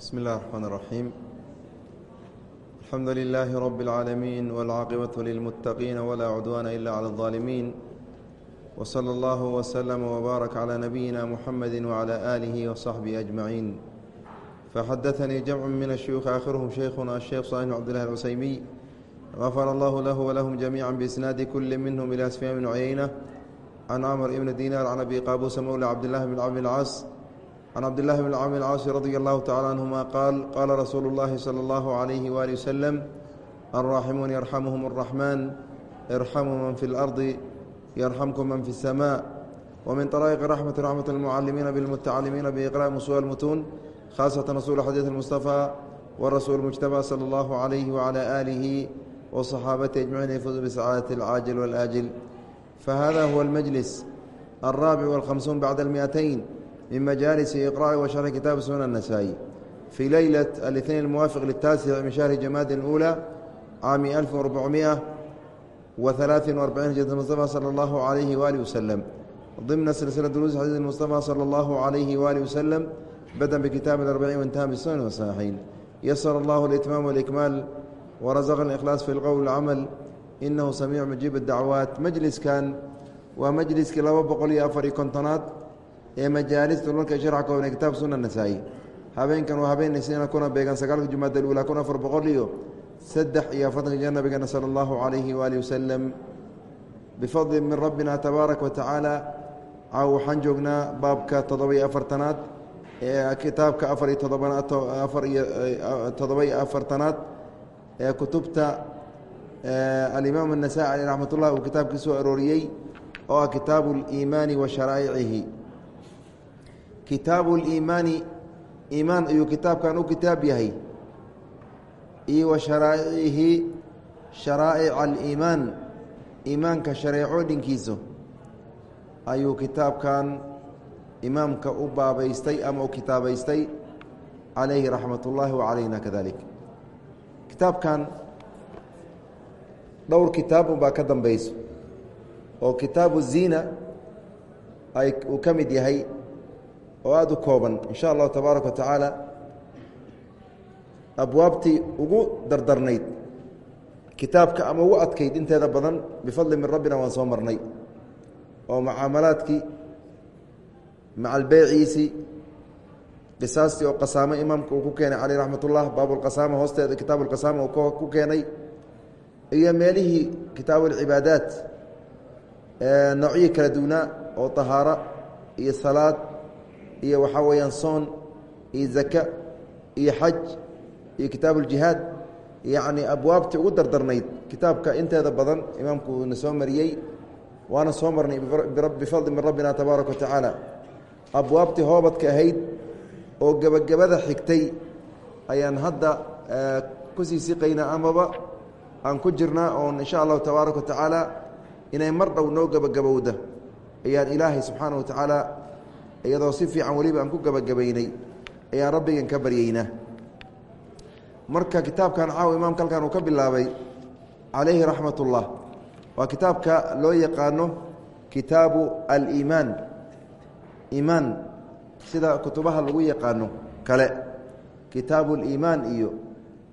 بسم الله الرحمن الرحيم الحمد لله رب العالمين والعاقبة للمتقين ولا عدوان إلا على الظالمين وصلى الله وسلم وبارك على نبينا محمد وعلى آله وصحبه أجمعين فحدثني جمع من الشيوخ آخرهم شيخنا الشيخ صالح عبد الله العسيمي غفر الله له ولهم جميعا بإسناد كل منهم إلى سفيان بن عيينة عن عمر بن دينار عن أبي قابوس مولى عبد الله بن عبد العاص عن عبد الله بن عمرو العاص رضي الله تعالى عنهما قال قال رسول الله صلى الله عليه وآله وسلم الراحمون يرحمهم الرحمن ارحموا من في الأرض يرحمكم من في السماء ومن طرائق رحمة رحمة المعلمين بالمتعلمين بإقراء مصول المتون خاصة رسول حديث المصطفى والرسول المجتبى صلى الله عليه وعلى آله وصحابته أجمعين يفوز بسعادة العاجل والآجل فهذا هو المجلس الرابع والخمسون بعد المئتين من مجالس إقراء وشرح كتاب سنن النسائي في ليلة الاثنين الموافق للتاسع من شهر جماد الأولى عام 1443 هجرة المصطفى صلى الله عليه وآله وسلم ضمن سلسلة دروس حديث المصطفى صلى الله عليه وآله وسلم بدأ بكتاب الأربعين وانتهى بالسنن والصحيحين يسر الله الإتمام والإكمال ورزقنا الإخلاص في القول والعمل إنه سميع مجيب الدعوات مجلس كان ومجلس لaba boqol iyo afar iyo kontonaad ee majaalistu dhulka sharca koobnee kitaab sunna nasaa'i habeenkan waa habeen isniina kuna beegan sagaalka jumcada alula kun afar boqol iyo saddex iyo afartanka jir nabigeena sala allahu calayhi waaali wasalam bifadli min rabbina tabaaraka wa tacaala. Caw waxaan joognaa baabka toddoba-iyo afartanaad ee kitaabka afar iyo todobaafar iyo toddoba-iyo afartanaad ee kutubta alimaamu anasaaci aley raxmat ullah uu kitaabkii arooriyey oo ah kitaabu اliimaani wa sharaa'icihi kitaabu اliimaani iimaan ayuu kitaabkan u kitaab yahay. Iyo wa sharaa'icihi sharaa'ic aliimaan iimaanka shareecooyinkiisu ayuu kitaabkan imaamka u baabaystay ama u kitaabaystay calayhi raxmat ullaahi wa calayna kadalik. Kitaabkan dhowr kitaab unbaa ka dambeyso oo kitaabu ziina ay uu ka mid yahay oo aada u kooban in sha allahu tabaaraka wa tacaala abwaabtii ugu dardarnayd kitaabka ama ugu adkayd inteeda badan bifadli min rabbina waan soo marnay oo mucaamalaadkii macalbeeciisii qisaastii oo qasaamo imaamka uu ku keenay caleyh raxmat ullah baabulqasaama hoosteeda kitaabu lqasaama uu ku keenay iyo meelihii kitaabu alcibaadaat noocyo kala duwnaa oo tahaaro iyo salaad iyo waxaa weeyaan soon iyo zaka iyo xaj iyo kitaabu uljihaad yacni abwaabtii ugu dardarnayd kitaabka inteeda badan imaamku uuna soo mariyey waana soo marnay bifadli min rabbina tabaaraka wa abwaabtii hoobadka ahayd oo gebagabada xigtay ayaan hadda ku sii siqaynaa amaba aan ku jirnaa oon insha allahu tabaaraka wa tacaala inay mar dhow noo gebagabowda. Ayaan ilaahay subxaana wa tacaala iyadoo si fiican weliba aan ku gebagabaynay ayaan rabbigan ka baryeynaa marka kitaabkan caaw imaamka halkan uu ka bilaabay calayhi raxmat ullah waa kitaabka loo yaqaano kitaabu aliimaan. Iimaan sida kutubaha lagu yaqaano kale kitaabu liimaan iyo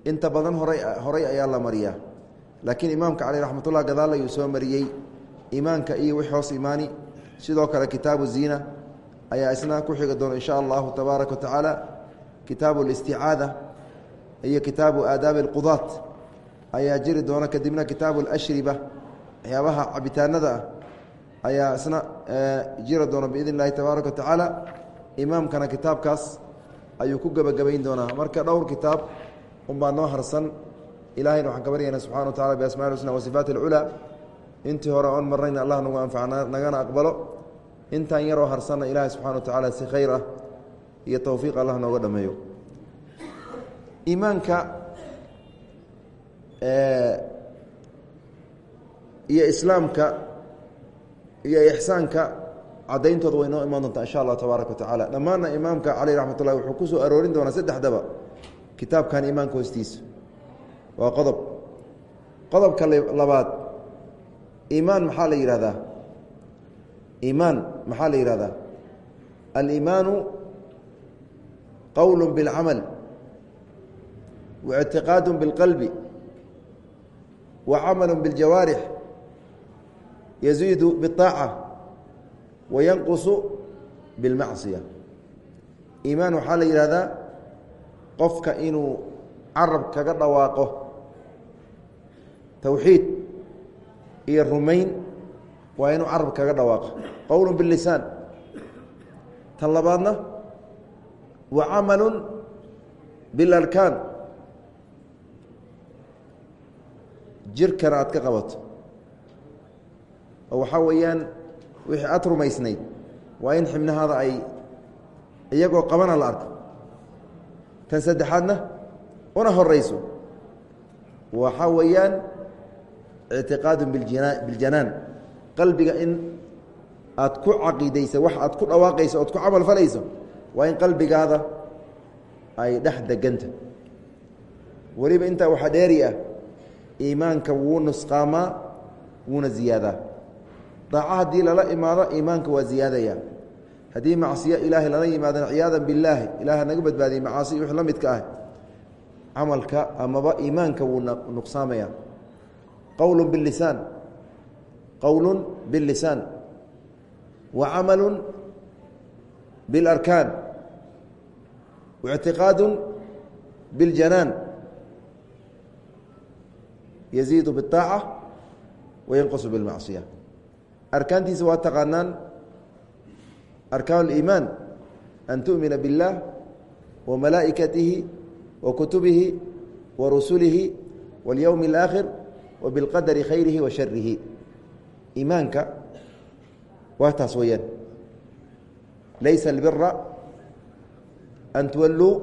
inta badan horay horay ayaa la mariyaa. Laakiin imaamka caleyh raxmat ullah gadaal ayuu soo mariyey iimaanka iyo wix hoos imaani sidoo kale kitaabu ziina ayaa isna ku xigi doona insha allahu tabaaraka wa kitaabu listicaada iyo kitaabu aadaabi alqudaat. Ayaa jiri doona kadibna kitaabu alashriba waxyaabaha cabitaanada ah ayaa isna jiri doona biidn illahi tabaaraka wa tacaala. Imaamkana kitaabkaas ayuu ku gebagabayn doonaa. Marka dhowr kitaab unbaa noo harsan ilahayna waxaan ka baryayna subxana wa tacala biasmaai husna wa sifaati alculaa intii hore oon marnayna allah nagu anfac nagana aqbalo intaan yaroo harsanna ilaahay subxana wa tacaala si khayr ah iyo towfiiq allah nooga dhameeyo. Iimaanka iyo islaamka iyo ixsaanka cadayntooda way noo imaan doontaa insha allah tabaaraka wa tacaala dhammaanna imaamka caleyh raxmat ullahi wuxuu ku soo aroorin doonaa saddexdaba kitaabkan iimaanka hoostiisa. Waa qodob. Qodobka labaad iimaan maxaa la yihahdaa iimaan maxaa la yihahdaa aliimaanu qowl biاlcamal waictiqaadu biاlqalbi wa camalu biاljawaarix yaziidu biالطaaca wa yanqusu biاlmacصiya iimaan waxaa la yidhahdaa qofka inuu carab kaga dhawaaqo towxiid iyo rumayn waa inuu carab kaga dhawaaqo. Qowl biاlisaan tan labaadna wa camalu biاlarkaan jirkana aad ka qabato. Oo weeyaan wixii aad rumaysnayd waa in xibnahaada ay iyagoo qabana la arko. Tan saddexaadna una horeyso waxaa weeyaan ictiqaadu biljanaan qalbiga in aad ku caqiidaysa wax aad ku dhawaaqayso ood ku camal falayso waa in qalbigaada ay dhex deganta. Weliba intaa waxaa dheeri ah iimaanka wuu nusqaamaa wuuna ziyaadaa. Daaco haddii lala imaado iimaanka waa ziyaadaya haddii macsiyo ilaahay lala yimaadana ciyaada billaahi ilaah naga badbaadiyey macaasi wix la midka ah camalka amaba iimaanka wuu nuqsaamaya qowl bilisaan qowl biاllisaan wa camalu biاlarkaan waictiqaadu biاljanaan yaziidu biالطaaca wayanqusu biاlmacصiya arkaantiisa waa taqaanaan arkaan اliimaan an tu'mina biاllah wa malaa'ikatihi wa kutubihi wa rusulihi waاlyowmi اlآakhir wa biاlqadari khayrihi wa sharihi iimaanka waa taas weeyaan laysa اlbira an tuwalluu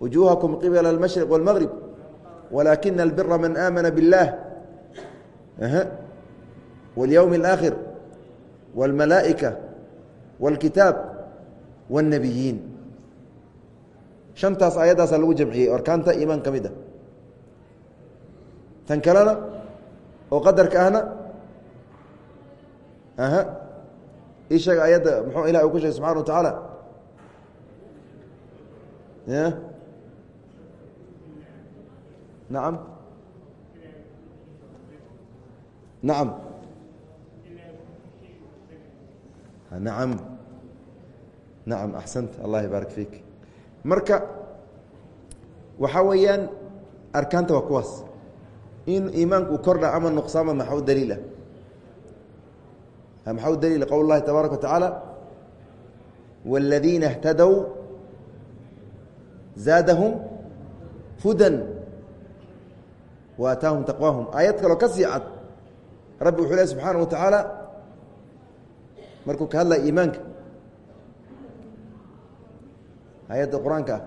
wujuuhakum qibla اlmashriq wاlmgrib walaakina albira man aamana biاllaah waاlyowmi اlآakhir wاlmalaa'ika wاlkitaab wاlnebiyiin shantaas aayaddaasaa lagu jamciyey arkaanta iimaan ka mid a tan kalena oo qadarka ahna sheega ayadda muxuu ilah ku sheegay subxana wa tacaala y nacam nacam nacam nacam axsanta allah yabaarak fiik. Marka waxaa weeyaan arkaanta waa kuwaas. In iimaanku kordha ama nuqsaama maxaa u daliila maxaa u daliila qowl اllahi tabaaraka wa tacaala wاladiina اhtadow zaadahum hudan wa ataahum taqwaahum aayad kaloo ka sii cad rabbi wuxuu leh subxaana wa tacaala markuu ka hadlaya iimaanka aayadda qur-aanka ah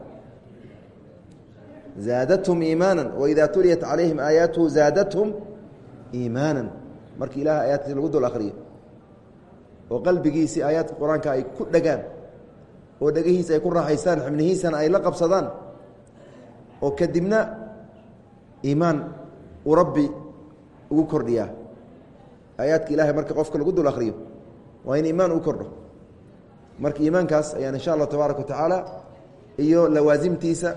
zaadathum iimaana waida tuliyat calayhim aayaatuhu zaadathum iimaana markii ilaah aayaadkiisa lagu dul akriyo oo qalbigiisii aayaadka qur'aanka ay ku dhagaan oo dhegihiisa ay ku raaxaystaan xibnihiisana ay la qabsadaan oo kadibna iimaan uu rabbi ugu kordhiyaa. Aayaadka ilahay marka qofka lagu dul akriyo waa in iimaan u kordho. Marka iimaankaas ayaan insha allah tabaaraka wa tacaala iyo lawaasimtiisa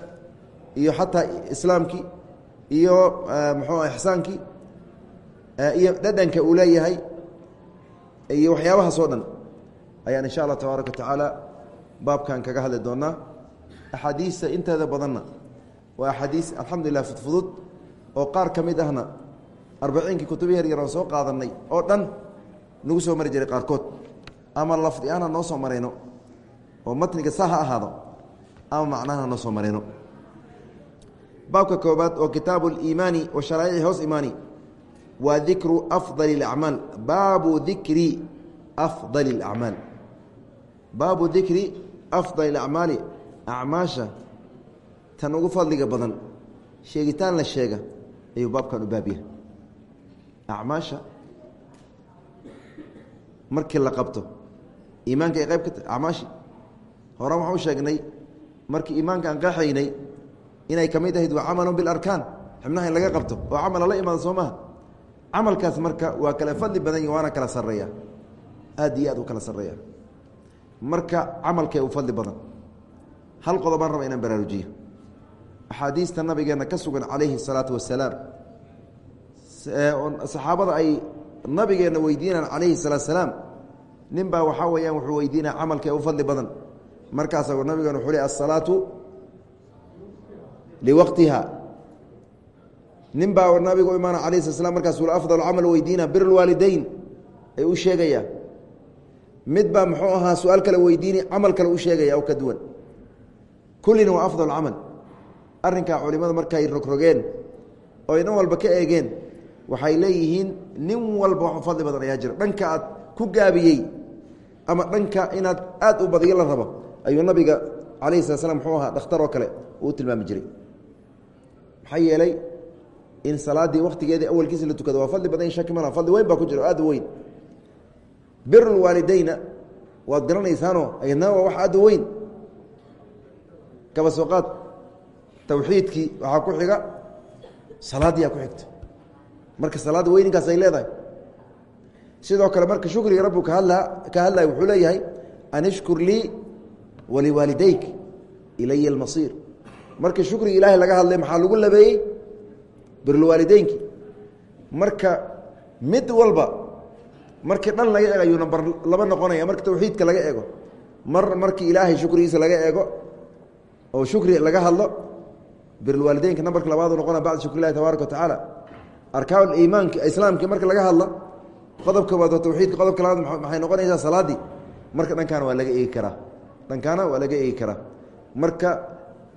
iyo xataa islaamkii iyo muxuu ixsaankii iyo dhadhanka uu leeyahay iyo waxyaabahaas oo dhan ayaan insha allah tabaaraka wa tacaala baabkan kaga hadli doonaa. Axaadiista inteeda badanna waa axaadiis alxamdulilah fudfudud oo qaar ka mid ahna arbaciinkii kutubi yaryar oo soo qaadanay oo dhan nagu soo mari jiray qaarkood. Ama lafdi ahna noo soo marayno oo matniga sa ha ahaado ama macnaha noo soo marayno. Baabka koobaad oo kitaabu اliimaani wa hoos imaani waa dikru afdali اlacmaal baabu dikri afdali اlacmaal baabu dikri afdali اlacmaali acmaasha tan ugu fadliga badan sheegitaan la sheega ayuu baabkan u baabyahay acmaasha markii la qabto iimaanka ay qayb ka tahay acmaashi hore waxaan u sheegnay markii iimaanka aan qeexaynay inay ka mid ahayd waa camalu bilarkaan xibnaha in laga qabto oo camal lala imaado soo maha camalkaas marka waa kala fadli badan waana kala sareeya aad iyo aad u kala sareeya marka camalkee u fadli badan hal qodobaan raba inaan baraarujiyo. Axaadiista nabigeena ka sugan calayhi الsalaatu wasalaam saxaabada ay nabigeenna weydiinaan calayhi salaatu salaam nin baa waxaa weyaan wuxuu weydiinaa camalkee u fadli badan. Markaas nabigeena wuxuu le asalaatu liwaqtiha nin baa nabiga u imaana alayh slat slam markaasuu afdal camal weydiina bir ay u sheegaya. Mid baa muxuu ahaa su'aal kale weydiini camal kale u sheegaya oo ka duwan. Kullina waa afdal camal. Arrinkaa culimada markay rogrogeen oo ay dhan walba ka eegeen waxay leeyihiin nin walba wax fadli badan ayaa jira. Dhanka aad ku gaabiyey ama dhanka inaad aad u badiyo la rabo ayuu nabiga calayhi slat slam muxuu ahaa dhakhtaroo kale uu tilmaami jiray. Maxaa yeelay in salaaddii waktigeedii awalkiisa la tukado waa fadli badan shaki mala fadli weyn baa ku jira o aad u weyn. Birulwaalideyna waad garanaysaanoo ayadna waa wax aad u weyn. Kaba soo qaad tawxiidkii waxaa ku xiga salaaddiyaa ku xigta. Marka salaadda weyninkaas ay leedahay. Sidoo kale marka shukriga rabbu ka hadla ka hadlaya wuxuu leeyahay an ishkur lii waliwaalidayk ilaya almasiir. Marka shukriga ilaahay laga hadlay maxaa lagu labeeyey birulwaalideynki marka mid walba markii dhan laga eego ayuu namber laba noqonaya marka tawxiidka laga eego. Mar markii ilaahay shukrigiisa laga eego oo shukri laga hadlo birulwaalideynka nambarka labaadu noqona bacda shukr illahi tabaaraka wa tacaala. Arkaan iimaanka islaamki marka laga hadla qodob koobaad oo tawxiidka qodobka labaad maxay noqonaysaa salaaddii marka dhankaana waa laga eegi karaa. Dhankaana waa laga eegi karaa. Marka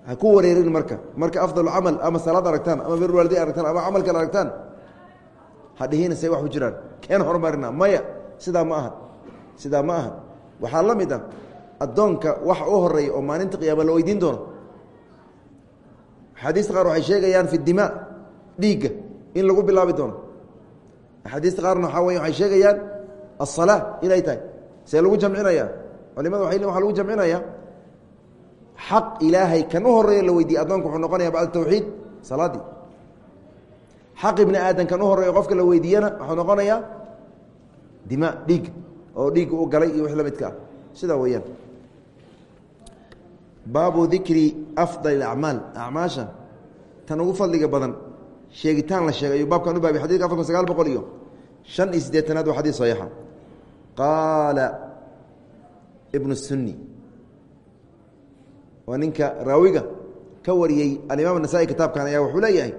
ha ku wareerin marka. Marka afdal camal ama salaad aragtaan ama birulwaalideyn aragtaan ama camal kale aragtaan ha dhihina say wax ku jiraan. Keen horumarina maya sidaa ma aha sidaa ma aha waxaa la mid ah addoonka wax u horreeya oo maalinta qiyaama la weydiin doono. Axaadiista qaar waxay sheegayaan fi dimaa dhiigga in lagu bilaabi doono. Axaadiista qaarna waxaa wey waxay sheegayaan aلsalaa inay tahay. See lagu jamcinaya. Culimada waa lagu jamcinaya xaq ilaahay kan u horreeya la weydiiye addoonka wuxuu noqonaya bacda tawxiid salaaddii xaq ibni aadan kan u horreeya qofka la weydiiyana wuxuu noqonayaa dima dhiig oo dhiig u galay iyo wix la midka ah. Sidaa weeyaan. Baabu dikri afdal acmaal acmaasha tan ugu fadliga badan sheegitaan la sheegay ayuu baabkan u baabay xadidka afar kun sagaal boqol iyo shan iyo siddeetanaad waa xadis saxiixa qaala ibnu sunni oo ninka raawiga ka wariyey alimaam nasaa-i kitaabkan ayaa wuxuu leeyahay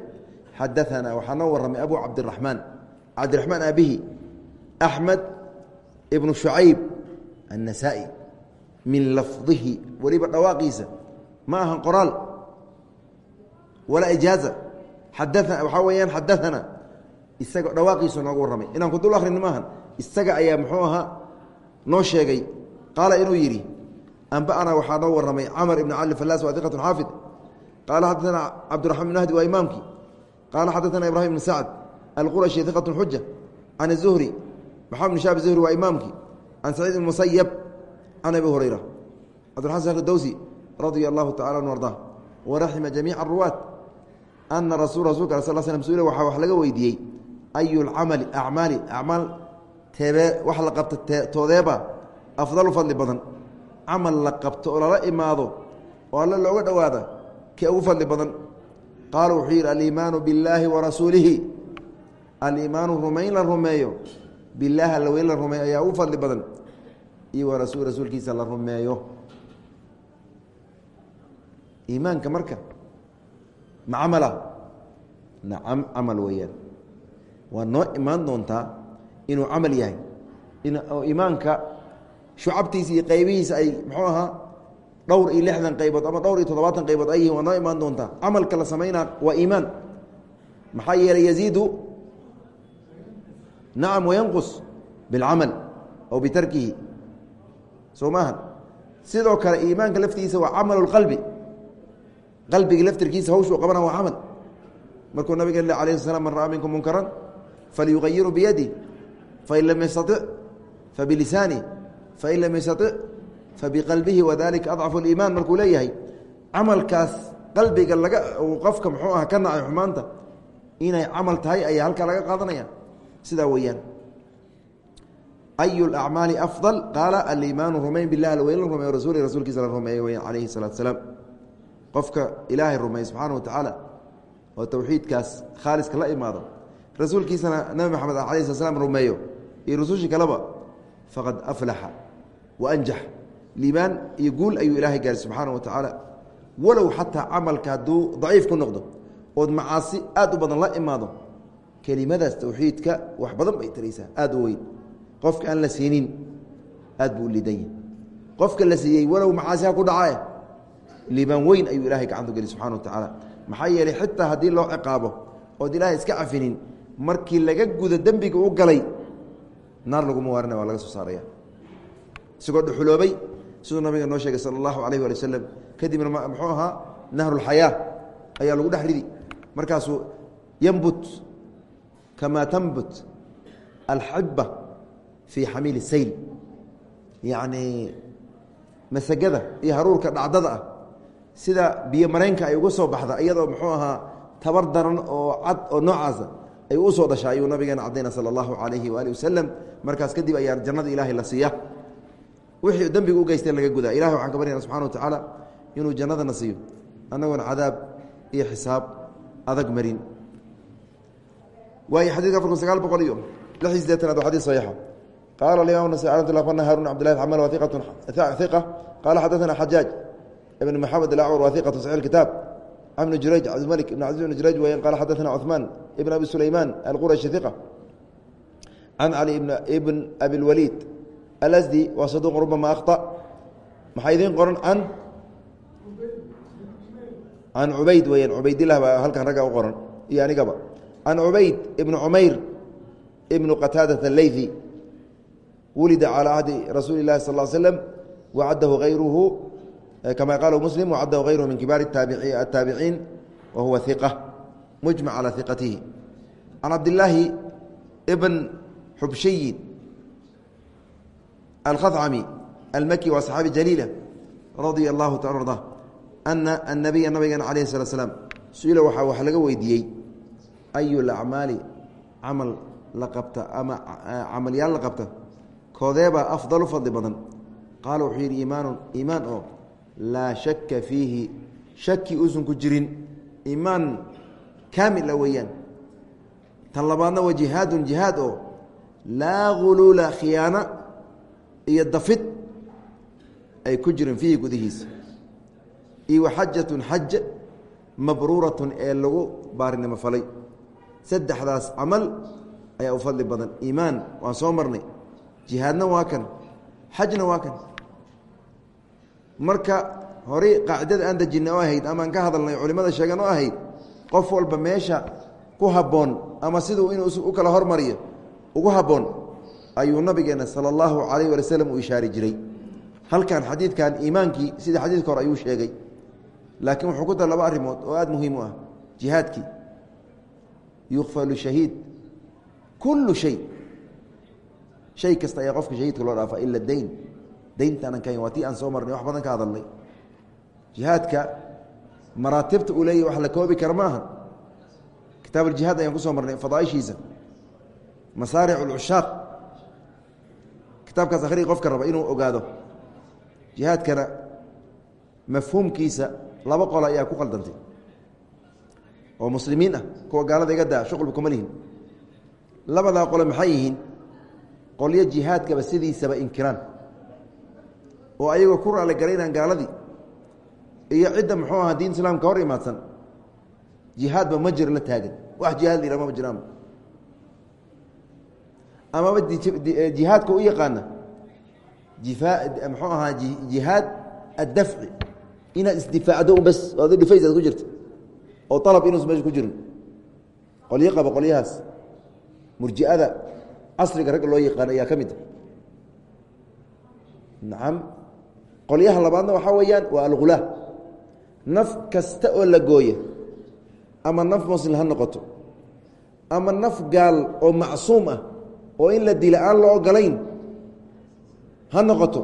xadaanaa waxaa noo waramay abu cabdiramaan cabdiramaan aabihi axmed ibnu shucayb annasaa-i min lafdihi weliba dhawaaqiisa ma ahan qoraal walaa ijaaza xadaana waxaa weeyaan xadaanaa isaga dhawaaqiisa noogu warramay. Inaan ku dul akhrina maahan isaga ayaa muxuu ahaa noo sheegay qaala inuu yidhi anbaana waxaa noo waramay camar ibn cali falas waa diqat xaafid qaala xadaana cabdiraxman ibn ahdi waa imaamkii qaala xadaana ibrahim ibn sacd alqurashi diqat xuja can الzuhri maxamed bn shaab zuhri waa imaamkii can saciid ibn musayab can abi hurayra cabdiraxman shekh dowsi radia allahu tacala an arda waraxima jamiica aruwaat ana rasu rasulka al sal slam suula waxaa wax laga weydiiyey ayu lcamali acmaali acmaal tebe wax la qabta toodeeba afdalu fadli badan camal la qabto oo lala imaado oo alle looga dhowaada kee ugu fadli badan. Qaala wuxuu yidhi aliimaanu billaahi wa rasuulihi. Aliimaanu rumayn la rumeeyo bilaahi alla la rumeeyo ayaa ugu fadli badan. Iyo wa rasul rasuulkiisa la rumeeyo. Iimaanka marka ma camala? Nacam camal weeyaan. Waa noo imaan doontaa inuu camal yahay. Oo iimaanka shucabtiisa iyo qaybihiisa ay muxuu ahaa dhowr iyo lixdan qaybood ama dhowr iyo toddobaatan qaybood ay yihiin waa noo imaan doontaa. Camalka la samaynaa waa iimaan. Maxaa yeelay yaziidu nacam wayanqus bilcamal aw bitarkihi. Soo maaha. Sidoo kale iimaanka laftiisa waa camalu اlqalbi qalbiga laftirkiisa hawshuu qabana waa camal. Markuu nabig alayh sl slam man ra'a minkum munkaran falyugayiru biyadi fain lam yastaطic fabilisaani fain lam yastaطic fabiqalbihi wadalika adcafu اliimaan markuu leeyahay camalkaas qalbiga laga qofka muxuu ah ka nacay xumaanta inay camal tahay ayaa halkaa laga qaadanaya sidaa weeyaan ayu acmaali afضal qaala aliimaanu rumayn bilah alweyn la rumeeyo rasuuli rasuulkiisa la rumeeyo weyan alayhi الsalatu salaam qofka ilaahay rumeeye subxaana wa tacaala oo towxiidkaas khaaliska la imaado rasuulkiisana nabi maxamed alayh sla slam rumeeyo iyo rusushii kaleba faqad aflaxa wa anjax liibaan iyo guul ayuu ilaahay gaari subxaana wa tacaala walow xataa camalka hadduu daciif ku noqdo ood macaasi aad u badan la imaado kelimadaas towxiidka wax badan bay taraysaa aad u weyn. Qofka aan la siinin aad buu u liidan yahi qofka la siiyey walow macaasi ha ku dhacae liibaan weyn ayuu ilahay gacantu geli subxana wa tacaala maxaa yeelay xitaa haddii loo ciqaabo ood ilaahay iska cafinin markii laga gudo dembiga galay naar laguma waarina waa soo saaraya isagoo dhuxuloobay siduu nabiga noo sheegay sala allahu alayh waali wasalam kadibna muxuu ahaa nahrulxayaa ayaa lagu dhex ridi. Markaasuu yambut kamaa tambut alxiba fii xamiili sayl. Yacni masagada iyo haruurka dhacdada ah sida biyo mareenka ay uga soo baxda iyadoo muxuu ahaa tabar daran oo cad oo noocaasa ay u soo dhasha ayuu nabigeena cadayna sala allahu calayhi waali wasalam markaas kadib ayaa jannada ilaahay la siiya wixii dembiga u geystay laga gudaa ilahay waxaan ka baryana subxana wa tacaala inuu jannadana siiyo annagoona cadaab iyo xisaab adag marin waayo xadidka afar kun sagaal boqol iyo lix iyo sideetanaad waa xadis saxiixa qaala alimam nasai alamtullah fana harun cabdillahi alxamal wa iqatun iqa qaala xadaثana xajaaj ibn maxamed alacwar wa iqatu saxix kitaab can ibni jurayj cabdimalik ibn cabdi ibn jurayj weyan qala xadaثana cuثmaan ibn abi sulayman alqurashi iqa can cali ibn abi اlwaliid alasdi waa saduq rubama akhطa maxaa idiin qoran can can cubayd weyan cubaydilah baa halkan ragga u qoran iyo anigaba can cubayd ibni cumayr ibnu qataadaة اleyثi wulida calى ahdi rasuuli اlahi sal ا slm wacadahu ayruhu kama qaala muslim wacadahu hayruhu min kibaar الtaabiciin wa huwa iqa mujmac calى iqatihi can cabdilaahi bn xubshayin alkhacami almaki waa saxaabi jaliila radia allahu taala arda ana anabiya nabigeena alayh slat slaam su'ila waxaa wax laga weydiiyey ayu lacmaali camal la qabta ama camalyaal la qabta koodeebaa afdalu fadli badan qaala wuxuu yidhi iimaanun iimaan oo laa shaka fiihi shaki uusan ku jirin iimaan kaamila weeyaan tan labaadna waa iyo dafid ay ku jirin fiihi gudihiisa. Iyo wa xajatun xaj mabruuratun ee lagu baarinimo falay. Saddexdaas camal ayaa u fadli badan. Iimaan waan soo marnay. Jihaadna waa kan xajna waa kan. Marka horey qaacidada aan dejinay oo ahayd amaan ka hadalnay culimada sheegan oo ahayd qof walba meesha ku habboon ama siduu inuu u kala hormariyo ugu habboon ayuu nabigeena sala allahu calayh wali slam uu ishaari jiray. Halkan xadiidkan iimaankii sida xadiidka hore ayuu sheegay. Laakiin wuxuu ku dar laba arrimood oo aada muhiim u ah. Jihaadkii yukfalu shahiid kullu shay. Shay kasta ayaa qofka shahiidka loo dhaafa ila dayn. Dayntaanan ka waa tii aan soo marnay wax badan ka hadalnay. Jihaadka maraatibta uu leeyahy wax la koobi kara ma aha. Kitaab aljihaad ayaan ku soo marnay fadaaishiisa. Masaaric ulcushaaq kitaabkaas akhriga qofka raba inuu ogaado. Jihaadkana mafhuumkiisa laba qolo ayaa ku qaldantay oo muslimiin ah kuwa gaalada iga daa shuqulba kuma lihin. Labadaa qole maxay yihiin? Qolyo jihaadkaba sidiisaba inkiraan. Oo ayagoo ku raali garaynaan gaaladii. Iyo cidda muxuu ahaa diin islaamka hor imaadsan. Jihaadba ma jiro la taagan wax jihaad la yihah mama jiraanba amaba jihaadka u yaqaana. Muxuu ahaa jihaad addafci. Inaad isdifaacdo un bas. Oo adi dhifaysaad ku jirta. Oo alab inuusan meesha ku jirin. Qolyo qaba qolyahaas. Murjiada casriga ragga loo yaqaan ayaa ka mid a nacam qolyaha labaadna waxaa weeyaan waa algulaa naf kasta oo la gooya ama naf muslim ha noqoto ama naf gaal oo macsuum ah oo in la dila aan la ogolayn ha noqoto.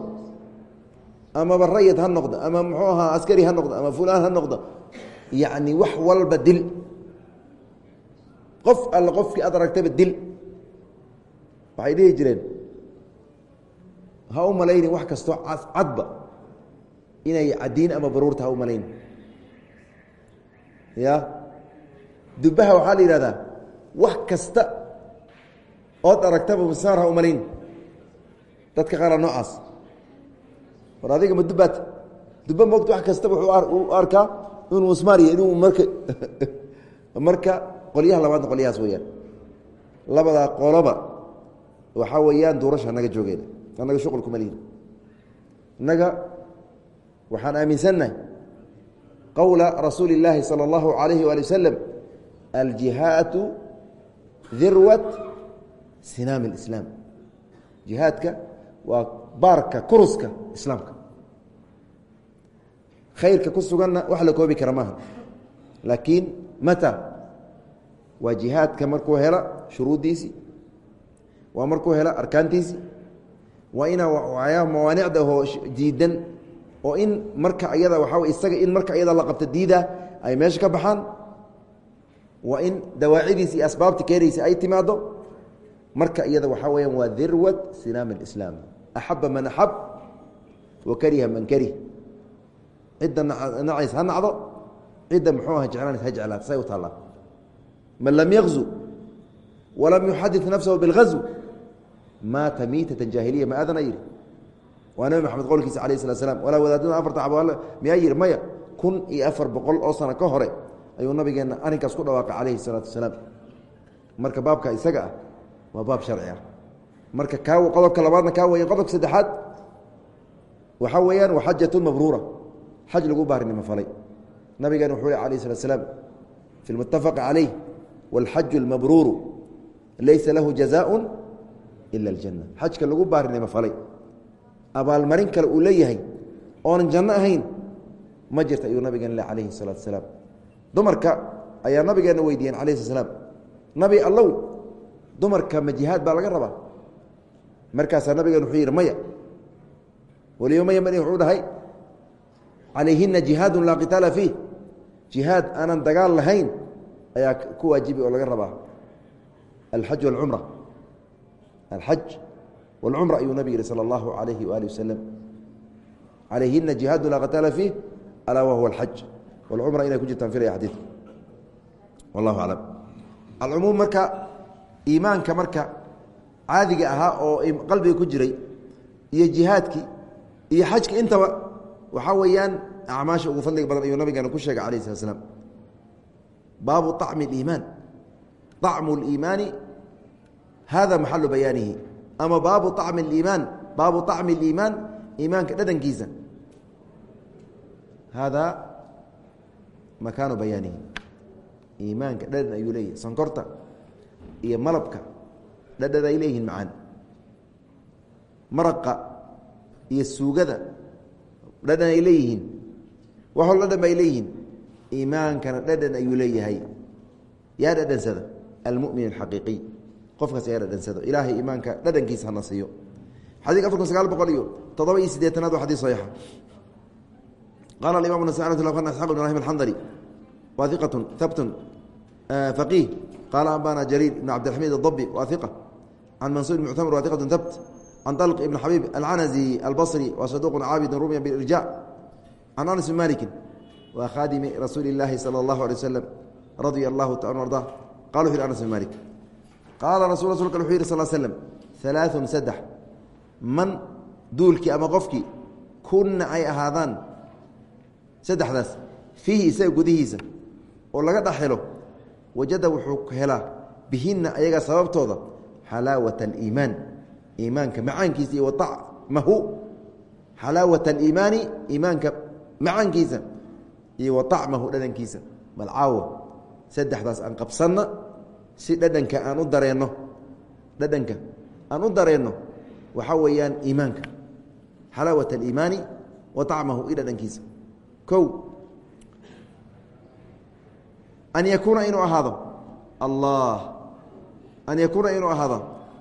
Amaba rayid ha noqdo ama muxuu ahaa askari ha noqdo ama fulaan ha noqdo yacni wax walba dil. Qof alle qofkii aad aragtaba dil. Waxay dhihi jireen ha u malaynin wax kastoo cadba. Inay cadiin ama baruurta ha u malaynin ya? Dubaha waxaa la yihahdaa wax kasta ood aragtaba musmaar ha umalayn dadka qaara noocaas war adiga ma dubaat duba moogta wax kastaba wuxuu u arkaa inuu musmaariya inuu marka marka qolyaha labaadna qolyahaas weyaan labadaa qoloba waxaa weeyaan duurasha naga joogeen annaga shuqul kuma lihin innaga waxaan aaminsannahay qowla rasuuli اllaahi salى اllahu alayhi waali wasalam aljihaatu dirwat sinaam اlislaam jihaadka waa baarka kuruska islaamka khayrka ku suganna wax la koobi kara maaha. Laakiin mata waa jihaadka markuu hela shuruuddiisii waa markuu hela arkaantiisii waa inaa mawaanicda oo diidan oo in marka ayada waxaa isaga in marka ayada la qabto diida ay meesha ka baxaan waa in dawaacidiisi iyo asbaabta keenaysa ay timaado marka iyada waxaa weyaan waa dirwat sinaam اlislaam axaba man axab wa kariha man karih cidda nacays ha nacdo cidda muxuu aha jeclaanays ha jeclaat say u taallaa man lam yakzu walam yuxadid nafsahu biاlgazw maata miitata jaahiliya ma aadana yidhi waa nabi maxamed qowlkiisa alayh slat slam walaa wadaadada afarta cabaal miyaa yihi maya kun iyo afar boqol oo sano ka hore ayuu nabigeenna arrinkaas ku dhawaaqay calayhi salaatu wasalaam marka baabka isaga ah waa baab sharci ah marka kaa qodobka labaadna kaa weya qodobka saddexaad waxaa weeyaan waa xajatun mabruura xaj lagu baarinimo falay nabigeena wuxuu alayh slat slaam fi lmutafaqi calayh wاlxaju اlmabruuru laysa lahu jazaء ila اljanna xajka lagu baarinimo falay abaalmarin kale uu leeyahay oonan janno ahayn ma jirta ayuu nabigeen le alayhi الsalaatu asalaam dumarka ayaa nabigeenna weydiiyeen alayh slat slaam nabi allow dumarka ma jihaad baa laga rabaa. Markaasaa nabigeen wuxuu yidhi maya waliba maya wuxuu dhahay calayhina jihaadu laa qitaala fiih. Jihaad aanan dagaal lahayn ayaa ku waajibi oo laga rabaa. Alxaj walcumra. Alxaj walcumra ayuu nabig yihi sala allahu alayhi waali wasalam calayhina jihaadu laa qitaala fiih alaa wahuwa alxaj. Walcumra inay ku jirtaan filaya xadiidka wallahu aclam. Alcumuum marka iimaanka marka caadiga ahaa oo qalbiga ku jiray iyo jihaadkii iyo xajki intaba waxaa weeyaan acmaasha ugu fadliga badan ayuu nabigeena ku sheegay alayh slat slam baabu acmi اliimaan acmu اliimaani hada maxalu bayaanihi ama baabu acmi اliimaan baabu acmi اliimaan iimaanka dhadhankiisa hada makaanu bayaanihi iimaanka dhadhan ayuu leeyahy sankorta iyo malabka dhadhan ay leeyihiin macaan. Maraqa iyo suugada dhadhan ay leeyihiin. Waxoo dhadhan ay leeyihiin. Iimaankana dhadhan ayuu leeyahay. Yaa dhadhansada? Almumin alxaqiiqiy qofkaas yaa dhadhansado ilaahay iimaanka dhadhankiisa hana siiyo xadika afar kun sagaal boqol iyo toddoba iyo siddeetanaad waa xadis saxiixa qala alimam nas an isxaq bn ibrahim alxandari wa iqatun habtun faqiih qaala ambana jariir ibn cabdilxamiid adabi waa iqa can mansuur ibn muctamir waa iqatun tabt can alq ibn xabiib alcanasi albasri waa saduuqun caabidun rumya biirjaac can anas bin malikin waa khaadimi rasuuli illaahi sala allahu alay wasalam radia allahu ta arda qala wuxu yhi anas bin malik qaala rasu rasulka wuxuu yidhi sal slem alaaثun saddex man duulkii ama qofkii kunna ay ahaadaan saddexdaas fiihi isaga gudihiisa oo laga dhex helo wajada wuxuu helaa bihina ayaga sababtooda xalaawaة الإimaan iimaanka macaankiisa iyo waacmahu xalaawat aliimaani iimaanka macaankiisa iyo wa acmahu dhadhankiisa bal caawo saddexdaas aan qabsanna si dhadhanka aan u dareenno dhadhanka aan u dareenno waxaa weeyaan iimaanka xalaawat aliimaani wa acmahu iyo dhadhankiisa kow an yakuuna inuu ahaado. Allah. An yakuuna inuu ahaado.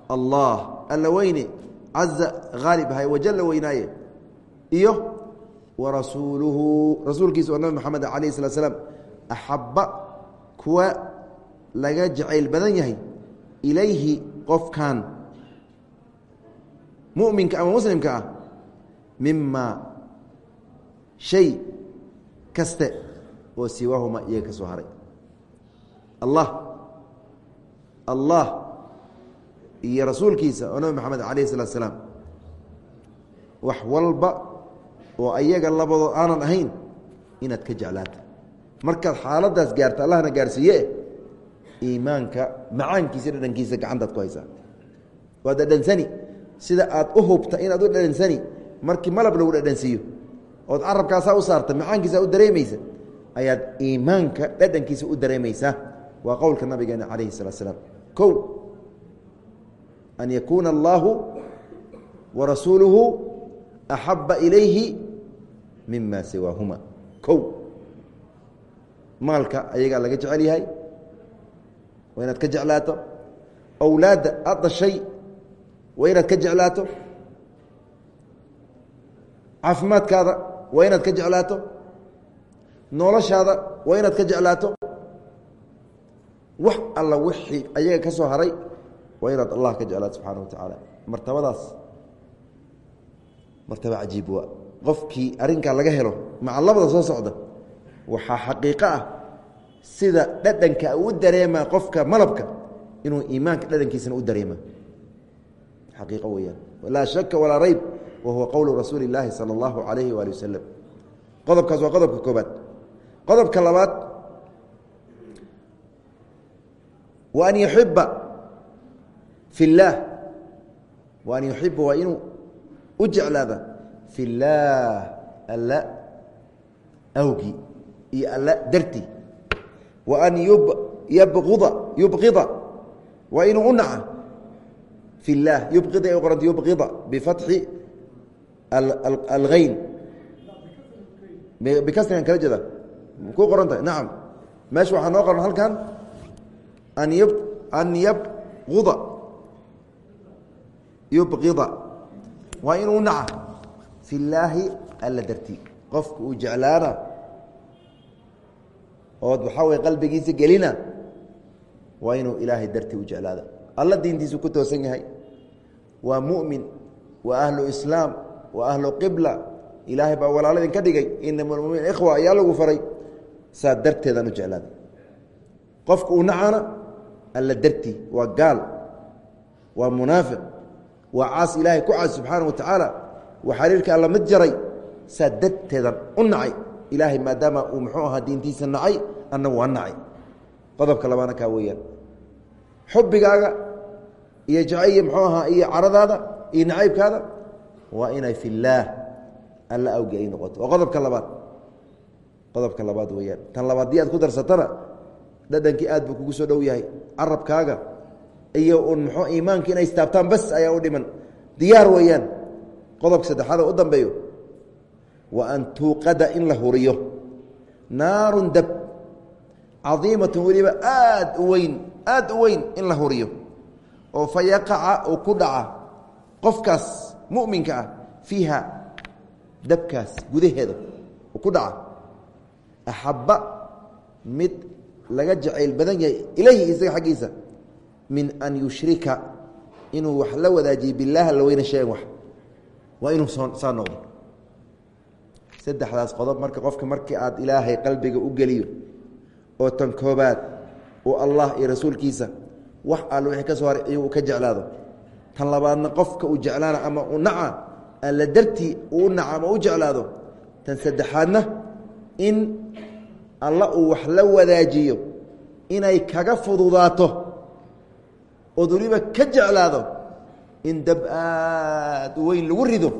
Allah. Alla weyne. Caza haalib ahay wajalla weynaaye iyo? Warasuuluhu rasuulkiisa oo nabi moxamed alayh slat slaam axabba kuwa laga jacayl badan yahay ilayhi qofkan. Muminka ama muslimka ah. Mima shay kaste. Oo siwaahuma iyaga ka soo haray allah allah iyo rasuulkiisa oo nabi maxamed alayh الsalaat slaam wax walba oo ayaga labadood aanan ahayn inaad ka jeclaato. Markaad xaaladaas gaarta allahna gaarsiiye iimaanka macaankiisa dhadhankiisa gacantaad ku haysaa. Waa dhadhansani. Sida aad u hubta inaad u dhadhansani markii malab lagu dhadhansiiyo ood carabkaasaa u saarta macaankiisa u dareemaysa ayaad iimaanka dhadhankiisa u dareemaysaa waa qowlka nabigeena calayhi الsalaa slaam o an yakuuna allahu warasuuluhu axaba ilayhi mima siwaahuma. O maalka ayagaa laga jecel yahay? Waa inaad ka jeclaato? Awlaadda aad dhashay waa inaad ka jeclaato? Caafimaadkaada waa inaad ka jeclaato? Noloshaada waa inaad ka jeclaato wax alla wixii ayaga ka soo haray waa inaad allah ka jeclaa subxaana wa tacaala. Martabadaas martaba cajiib waa. Qofkii arrinkaa laga helo maca labada soo socda waxaa xaqiiqo ah sida dhadhanka u dareema qofka malabka inuu iimaanka dhadhankiisana u dareema. Xaqiiqo weyaan laa shaka walaa rayb wa qowlu rasuuli illaahi sala allahu calayhi waali wasalam qodobkaas waa qodobka koobaad qodobka labaad an yuxiba fi اllaah wa an yuxiba waa inuu u jeclaada fi اllaah alla awgi iyo alla darti wa an yabda yubqida waa inuu u naca fi اllaah yubqida ay qoranta yubqida bifatxi alhayn bikasrigan kala jeeda ku qoran tahay nacam meesha waxaa noo qoran halkan an y an yabquda yubqida waa inuu naca fi اllaahi alla darti qofka uu jeclaana ood waxaa way qalbigiisa gelina waa inuu ilaahay dartii u jeclaada alla diintiisu ku toosan yahay waa mumin waa ahlu islaam waa ahlu qibla ilaahay baa walaaladin ka dhigay inama lmuminiin ikhwa ayaa lagu faray saa darteedaan u jeclaada qofka uu nacana alla dartii waa gaal waa munaafiq waa caas ilaahay ku caasi subxaana wa tacaala waa xariirka alla mid jaray saa darteedan u nacay. Ilaahay maadaama uu muxuu ahaa diintiisa nacay annagu waa nacay. Qodobka labaana kaa weeyaan. Xubbigaaga iyo jacayy muxuu ahaa iyo caradaada iyo nacaybkaada waa inay fi llaah alla awgi ay noqoto. Waa qodobka labaad. Qodobka labaad weeyaan. Tan labaad dii aad ku darsatana dhadhankii aad buu kugu soo dhow yahay carabkaaga iyo un muxuu iimaanka inay istaabtaan bas ayaa u dhiman. Diyaar weeyaan qodobka saddexaada u dambeeyo wa an tuuqada in la huriyo. Naarun dab cadiimatun weliba aad u weyn aad u weyn in la huriyo. Oo fa yaqaca oo ku dhaca qofkaas mu'minka ah fiiha dabkaas gudaheeda oo ku dhaca. Axabba mid laga jacayl badan yahay ilayhi isaga xaggiisa min an yushrika inuu wax la wadaajiyo bilaah alla weyna sheegen wax. Waa inuu saa noqdo. Saddexdaas qodob marka qofka markii aad ilaahay qalbiga u geliyo oo tan koobaad uu allah iyo rasuulkiisa wax alle wixii ka soo haray iyagu ka jeclaado. Tan labaadna qofka uu jeclaana ama u naca alla dartii uu naca ama u jeclaado tan saddexaadna in alla uu wax la wadaajiyo inay kaga fududaato ood weliba ka jeclaado in dab aad u weyn lagu rido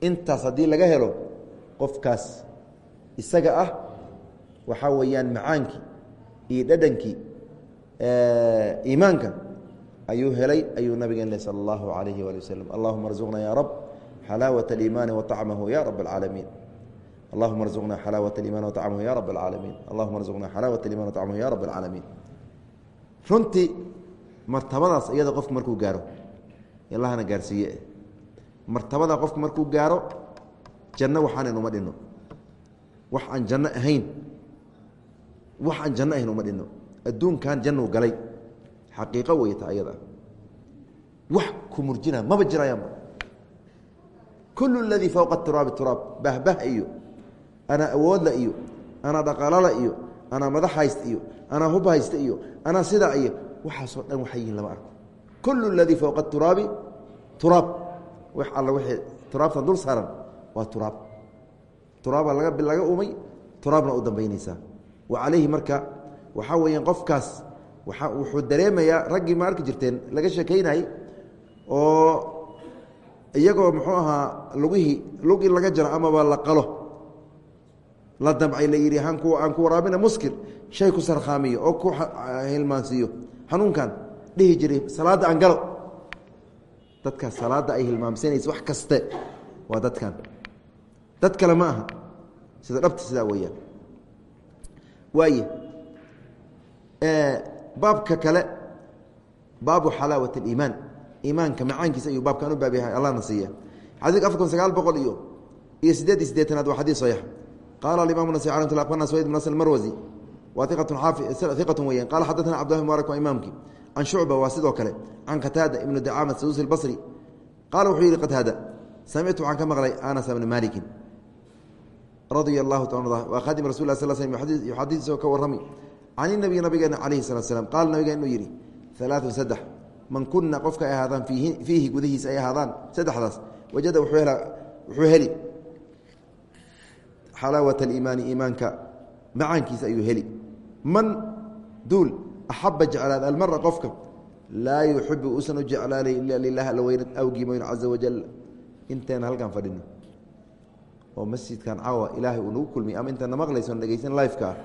intaas haddii laga helo qofkaas isaga ah waxaa weeyaan macaankii iyo dhadhankii iimaanka ayuu helay ayuu nabigeen leh sal allahu alayhi waali waslm allahuma arzuqna ya rab xalaawat اliimaani waطacmahu ya rab اlcaalamiin allahuma arzuqna xalaawat اliimaani waطacmahu ya rab اlcaalamiin allahuma arzuqna xalaawat اliiman waطacmahu ya rab اlcaalamiin runtii martabadaas iyada qofku markuu gaaro allahna gaarsiiye martabada qofku markuu gaaro janno waxaanan uma dhinno wax aan janno ahayn wax aan janno ahayn uma dhinno adduunkan jannuu galay xaqiiqo weyta ayada wax ku murjina maba jirayaanba kul اladii fowqa turaabi turaab bahbah iyo anaa awoodla iyo anaa dhaqaalala iyo anaa madax haysta iyo anaa hub haysta iyo anaa sidaa iyo waxaasoo dhan waxay yihiin lama arko kullu اladii fowqa turaabi turaab wax alla wixii turaabtan dul saaran waa turaab turaaba laga umay turaabna u dambaynaysaa wa calayhi marka waxaa weeyaan qofkaas wuxuu dareemayaa raggii ma arki jirteen laga sheekaynayey oo iyagoo muxuu ahaa lugihii lug in laga jaro amaba la qalo la damcay la yidhi aan ku aan ku waraabina muskir shay ku sarkhaamiyo oo ku hilmaansiiyo. Xanuunkan dhihi jiray salaadda aan galo. Dadkaas salaadda ay hilmaamsanaysa wax kaste waa dadkan. Dad kale ma aha. Sida dhabta sidaa weeyaan. Waaye baabka kale baabu xalaawat اliimaan iimaanka macaankiisa ayuu baabkan u baab yahay allahna siiya. Xadiidka afar kun sagaal boqol iyo iyo sideed iyo sideetanaad waa xadiid saxiix qala imam nas sweyd bn asl marwasi waa iqatun weyan qala xadana cbdullahi mubaarak waa imaamkii can shucba waa sidoo kale can qataada ibnu dacama saduusi basri qaala wuxuu yihi qataada samictu waxaan ka maqlay anasa bna malikin radia allahu taa waa khadim rasul lah sl sl xadiiso ka warrami can inabiyi nabigeena calayhi salat slam qaala nabigeen inuu yidhi alaaun saddex man kuna qofka ay ahaadaan fiihi gudihiisa ay ahaadaan saddexdaas wajada wuxuu heli xalaawat aliimaani iimaanka macaankiisa ayuu heli. Man duul axaba jeclaad almara qofka laa yuxibu uusan u jeclaanay ila lilah alla weynad awgii caza wajal inteena halkaan fadhino oo masjidkan caawa ilaahay uu nagu kulmiy ama intaad na maqlayso na dhegeysan lifeka.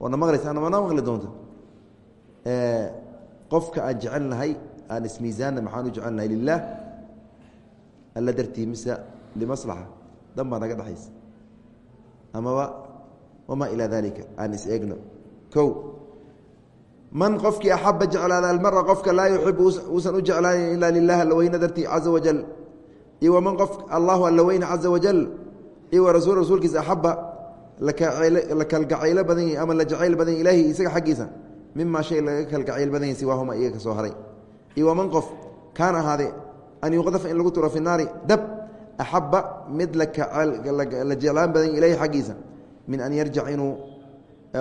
Oo na maqlaysa ama na maqli doonto qofka aan jecelnahay aan ismiisaanna maxaan u jecelnahay lilah alla dartii mise limaslaxa. Dan baa naga dhexaysa amaba wamaa ilaa dalika aan is eegno. O man qofkii axaba jeclaada almara qofka laa yuxibu uusan u jeclaanayn ilaa lilah alla weyne dartii caza wajal iyo waman qof allahu alla weyne caza wajal iyo wa rasul rasuulkiisa axaba la kalgacaylo badan yahi ama la jacayl badan ilaahi isaga xaggiisa mima shay laga kalgacayl badan yahi siwaahuma iyaga ka soo haray. Iyo waman qof kaan ahaade an yuqdafa in lagu turo fi naari dab axaba mid la jeclaan badan ilahi xaggiisa min an yarjac inuu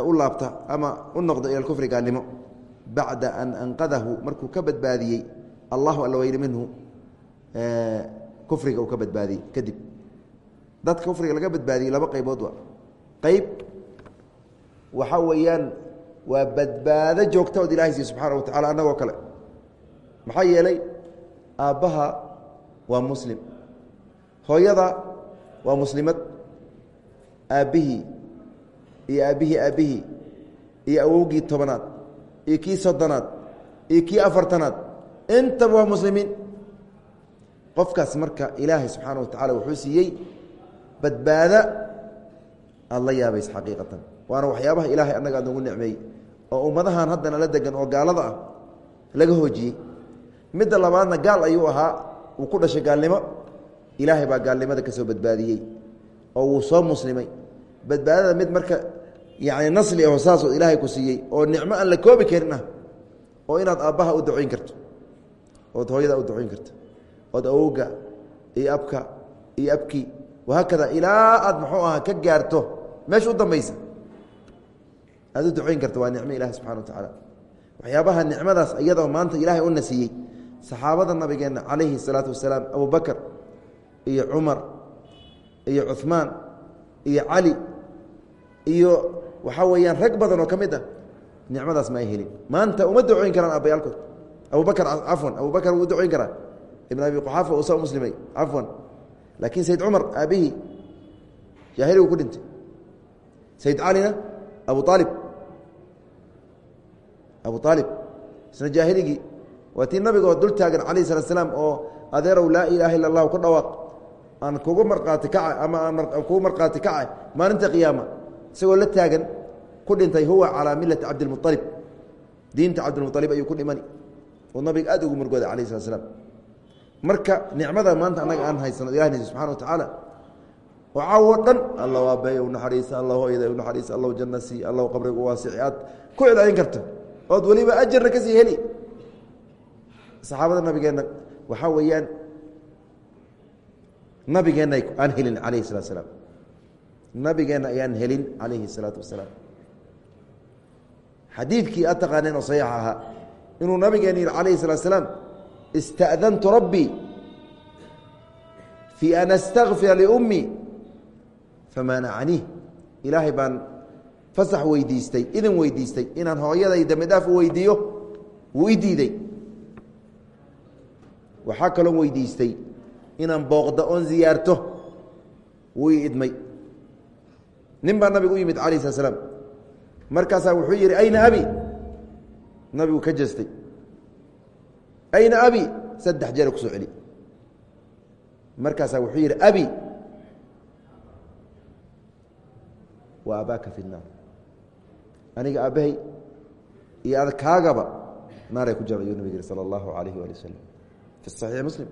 u laabta ama u noqdo ila kufri gaalnimo bacda an anqadahu markuu ka badbaadiyey allahu alla weyne minhu kufriga uu ka badbaadiyey kadib dadka kufriga laga badbaadiyey laba qaybood waa qayb waxa weeyaan waa badbaado joogta od ilahay siiy subxaana wa tacala annagoo kale maxaa yeelay aabbaha waa muslim hooyada waa muslimad. Aabbihii iyo aabbihii aabbihii iyo awowgii tobanaad iyo kii soddonaad iyo kii afartanaad. Intaba waa muslimiin qofkaas marka ilaahay subxaana wa tacala wuxuu siiyey badbaada aada la yaabaysa xaqiiqatan. Waana waxyaabaha ilaahay annaga aad nagu nicmeeyey oo ummadahan haddana la degan oo gaalada ah laga hoojiyey. Midda labaadna gaal ayuu ahaa uu ku dhashay gaalnimo ilaahay baa gaalnimada ka soo badbaadiyey oo wuu soo muslimay. Badbaadada mid marka yani nasli aho saasoo ilaahay ku siiyey oo nicmo aan la koobi karin ah oo inaad aabbaha u ducoyn karto ood hooyada u ducoyn karto ood awowga iyo abka iyo abkii wahaakada ilaa aad muxuu aha ka gaarto meesha u dambaysa aad u ducoyn karto waa nicmo ilahi subxana wa tacaala. Waxyaabaha nicmadaas iyadoo maanta ilaahay una siiyey saxaabada nabigeenna calayhi الsalaatu wasalaam abubakr iyo cumar iyo cuثmaan iyo cali iyo waxaa weeyaan rag badan oo ka mid ah ma ay maanta uma ducoyn karaan aabbayaalkood. Abubakr cafwan abubakr wuu ducoyn karaa ibn abi quxaafa uu soo muslimay cafwan laakiin sayd cumar aabihii jaahiligu ku dhintay. Sayd calina abu aalib abu aalib isna jaahiligii waa tii nabigoo dul taagan calayh salat slaam oo adeerow laa ilaaha illa allahu ku dhawaaq aan kugu markhaati kaca ama aan kugu markhaati kaca maalinta qiyaama isagoo la taagan ku dhintay huwa calaa milati cabdilmualib diinta cabdilmualib ayuu ku dhimani. Oo nabiga aad ugu murgooda calayh salat slaam marka nicmada maanta annaga aan haysano ilahi subxana wa tacaala caawo dhan alla aabbeey naxariisa alla hooyada naxariisa alla janna sii alla qabriga waasici aad ku celcelin karto. Ood weliba ajarna ka sii heli saxaabada nabigeena waxaa weeyaan nabigeena aan helin alayh salatu salaam nabigeena ayaan helin calayhi salaatu wasalaam. Xadiidkii aad taqaaneen oo saxiix ahaa inuu nabigeena yihi calayhi salatu salaam ista'dantu rabbii fi an astakfira liummii famanacanii ilaahay baan fasax weydiistay idin weydiistay inaan hooyaday dambidhaaf u weydiiyo wuu i diiday waxaa kaloo weydiistay inaan booqdo oon ziyaarto wuu ii idmay. Nin baa nabigu u yimid alah slat slam markaasaa wuxuu yidhi ayna abi? Nabigu ka jeestay ayna abi? Saddex jeer ku soo celi. Markaasaa wuxuu yidhi abi. Wa abaaka fi naar aniga aabbahay iyo adkaagaba naaray ku jiraan ayuu nabig yihi sala allahu alayh waali wasalam fi صaxiix muslim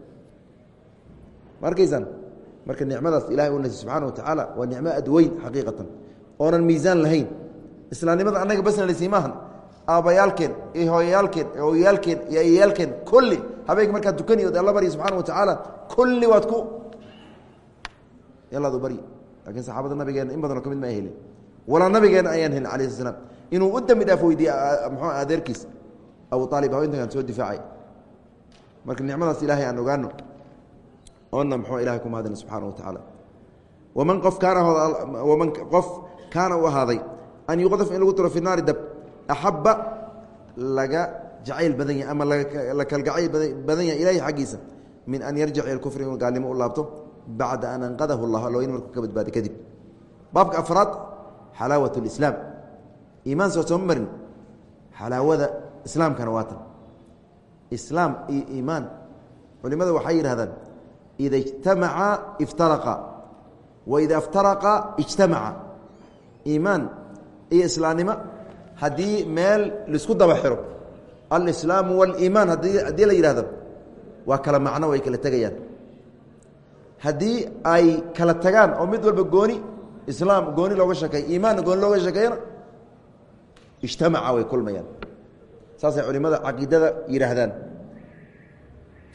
ma arkaysaan marka nicmadaas ilahay u subxaana wa tacaala waa nicmo ad weyn xaqiiqatan oonan miisaan lahayn islaamnimada annaga basna la sii maahan aabbayaalkeen iyo hooyayaalkeen iyo oyayaalkeen iyo ayayaalkeen kulli habeenka markaad tukani od alla barya subxaana wa tacaala kulli waad ku yalaad u baryi nabigeena in badanoo ka ma helin walaa nabigeena ayaan helin alayh sl slam inuu u dambi dhaaf weydiiye mxu adeerkiis abu aalib soo difaacay marka nicmadaas ilaahay aan ogaano oona mxuu ilahay ku mahadina subxaana wa tacaala waman qof kaana waman qof kaana u ahaaday an yuqdaf in lagu turo fi naari dab axabba laga jacayl badan yahay ama la kalgacayl badan yahay ilahi xaggiisa min an yarjic ila kufri gaalnimo u laabto bacda an anqadahu llah allo in markuu ka badbaadi kadib. Baabka afraad xalaawat اlislaam iimaan soo sooma marin xalaawada islaamkana waa tan islaam iyo iimaan culimada waxay yidhahdaan ida اجtamaca iftaraqa waida اftaraqa اجtamaca iimaan iyo islaamnimo haddii meel laisku daba xiro alislaamu wاliimaan haddii la yidhahdo waa kala macno way kala tegayaan haddii ay kala tagaan oo mid walba gooni islaam gooni looga sheekeeyo iimaanna gooni looga sheekeeyana ijtamaca way kulmayaan saasay culimada caqiidada yidhaahdaan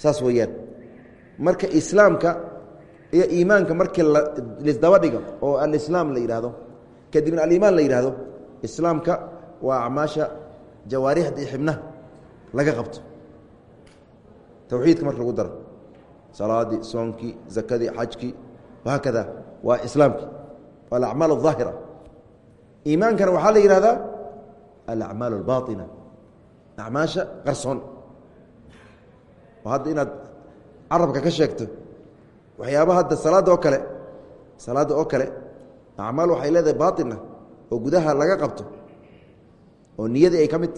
saas weeyaan marka islaamka iyo iimaanka markii laisdaba dhigo oo alislaam la yidhaahdo kadibna aliimaan la yidhaahdo islaamka waa acmaasha jawaarixda iyo xibnaha laga qabto tawxiidka marka lagu daro salaadii soonkii zakadii xajkii wahaakada waa islaamkii waa alacmaal اظaahira iimaankana waxaa la yihahdaa alacmaal اlbaطina acmaasha qarsoon. Oo hadda inaad carabka ka sheegto waxyaaba hadda salaadda oo kale salaadda oo kale acmaal waxay leedahay baaطina oo gudaha laga qabto oo niyadii ay ka mid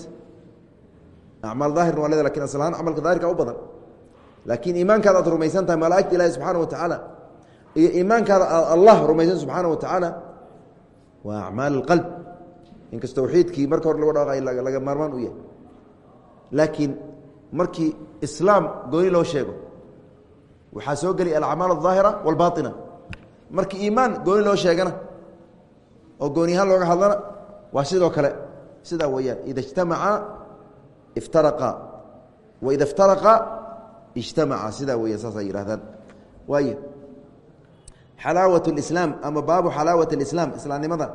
acmaal daahirna waa leedahay laakiin aslahaan camalka daahirka u badan. Laakiin iimaankaada aad rumaysan tahay malaaigta ilaahi subxaana wa tacaala iyo iimaankaada aad allah rumaysan subxaana wa tacaala waa acmaal اqalb inkast tawxiidkii marka hore lagu dhaqay laga maarmaan u yahay laakiin markii islaam gooni loo sheego waxaa soo gelay alacmaal الظaahira wاlbaطina markii iimaan gooni loo sheegana oo gooni ahaan looga hadlana waa sidoo kale sidaa weeyaan ida اجtamaca iftaraqa waida اftaraqa ijtamaca sidaa weya saasay yidhahdaan waay xalaawaة اlislaam ama baabu xalaawat اlislaam islaamnimada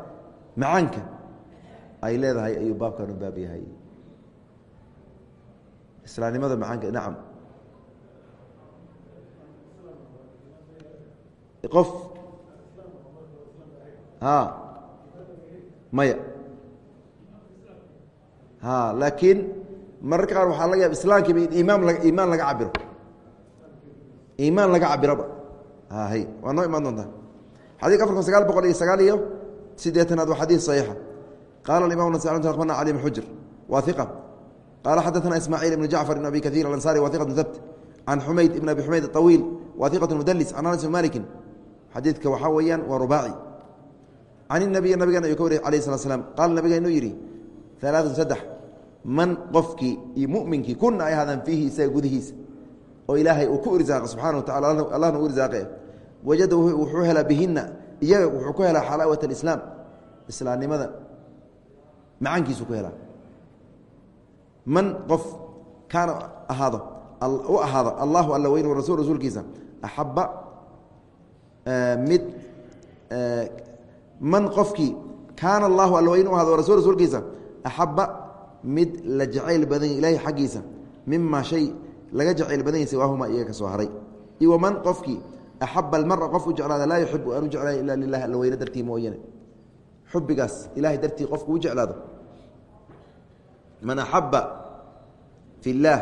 macaanka ay leedahay ayuu baabkan u baab yahay islaamnimada macaanka nacam qof a maya. A laakiin mararka qaar waxaa laga yaaba islaamkiiba in imaam iimaan laga cabiro iimaan laga cabiroba hay waa noo imaan doontaa. Xadika afar kun sagaal boqol iyo sagaal iyo sideetanaad waa xadiid saxiixa. Qaala imam akhbarna cali bn xujr wa iqa qaala xadaثna ismaaciil ibn jacfar ibn abi kaثiir alanصari wa iqatu habt can xumayd ibn abi xumayd aطawiil wa iqat mudlis can anas bn maliki xadiidka waxaa weeyaan waa rubaaci can inabiy nabigeena ayuu ka wariy alayh slat slam qaala nabigeenu yidhi alaaثun saddex man qofkii iyo muminkii kuna ay ahaadaan fiihi isaga gudihiisa oo ilaahay uu ku irsaaqo subxana wa tacala allahna u irsaaqe wajada wuxuu helaa bihina iyaga wuxuu ku helaa xalaawat alislaam islaamnimada macaankiisu ku helaa man qof kaana ahaado u ahaado allahu alla weyn rasul rasuulkiisa axabba mid man qofkii kaana allahu alweyn u ahado rasul rasuulkiisa axaba mid la jacayl badan ilaahi xaggiisa mima shay laga jacayl badan yahy siwaahuma iyaga ka soo haray. Iyo waman qofkii axaba almara qof u jeclaada laa yuxibu aan u jeclaay ila lilah alla weyne dartii mooyane. Xubigaas dartii qofku u man axaba fi اllaah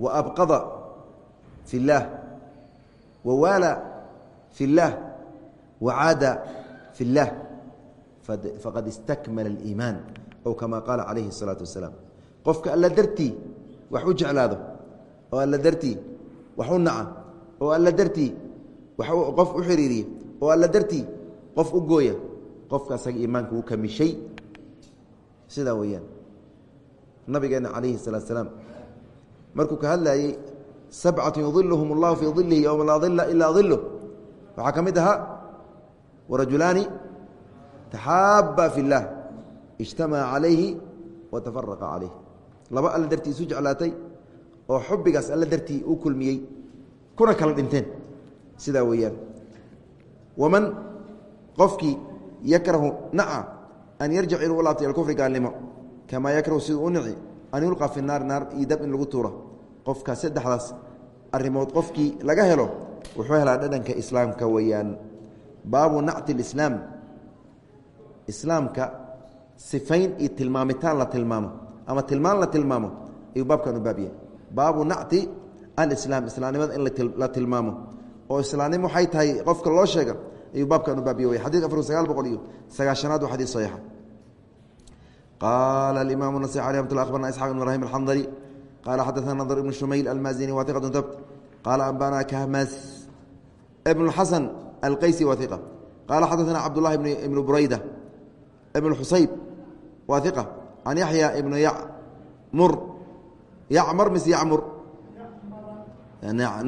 wa abqada fi اllaah wa waala fi اllaah wa caada fi اllaah faqad istakmala اliimaan ow kama qaala calayhi الsalaatu wasalaam qofka alla dartii wax u jeclaado oo alla dartii wax u naca oo alla dartii qof u xiriiriya oo alla dartii qof u gooya qofka asaga iimaanka uu kamishay sidaa weeyaan nabigeena calayhi salaat slaam markuu ka hadlayey sabcatu yudiluhum allahu fii dilihi yowma laa dila ilaa diluh waxaa ka mid ahaa warajulaani taxaaba fi اllah ijtamaca calayhi wa tafaraqa calayh. Laba alla dartii isu jeclaatay oo xubigaas alla dartii u kulmiyey kuna kala dhinteen. Sidaa weeyaan. Waman qofkii yakrahu naca an yarjic inuu u ila kufri gaalnimo kamaa yakrahu siduu u nici an yulqa fi naar naar iyo dab in lagu tuuro. Qofka saddexdaas arrimood qofkii laga helo wuxuu helaa dhadhanka islaamka weeyaan. Baabu nacti اlislaam islaamka sifayn iyo tilmaamitaan la tilmaamo ama tilmaan la tilmaamo ayuu baabkan baab yahay baabu nacti alislaam islaamnimada in la tilmaamo. Oo islaamnimo waxay tahay qofka loo sheega ayuu baabkan u baabiye way xadidka afar sagaal boqol iyo sagaashanaad waa xadiis saxiixa qala imam nas a abana isaq ibn ibrahim alxandari qala xadaana nadr ibn shumayl almazini waiqatu tabt qaala ambana kahmas ibn xasan alqaysi waiq qala xadaana cabdulahi ibnu burayda ibn xusayb waiqa an yaxya ibnu yamur yamar mise yamur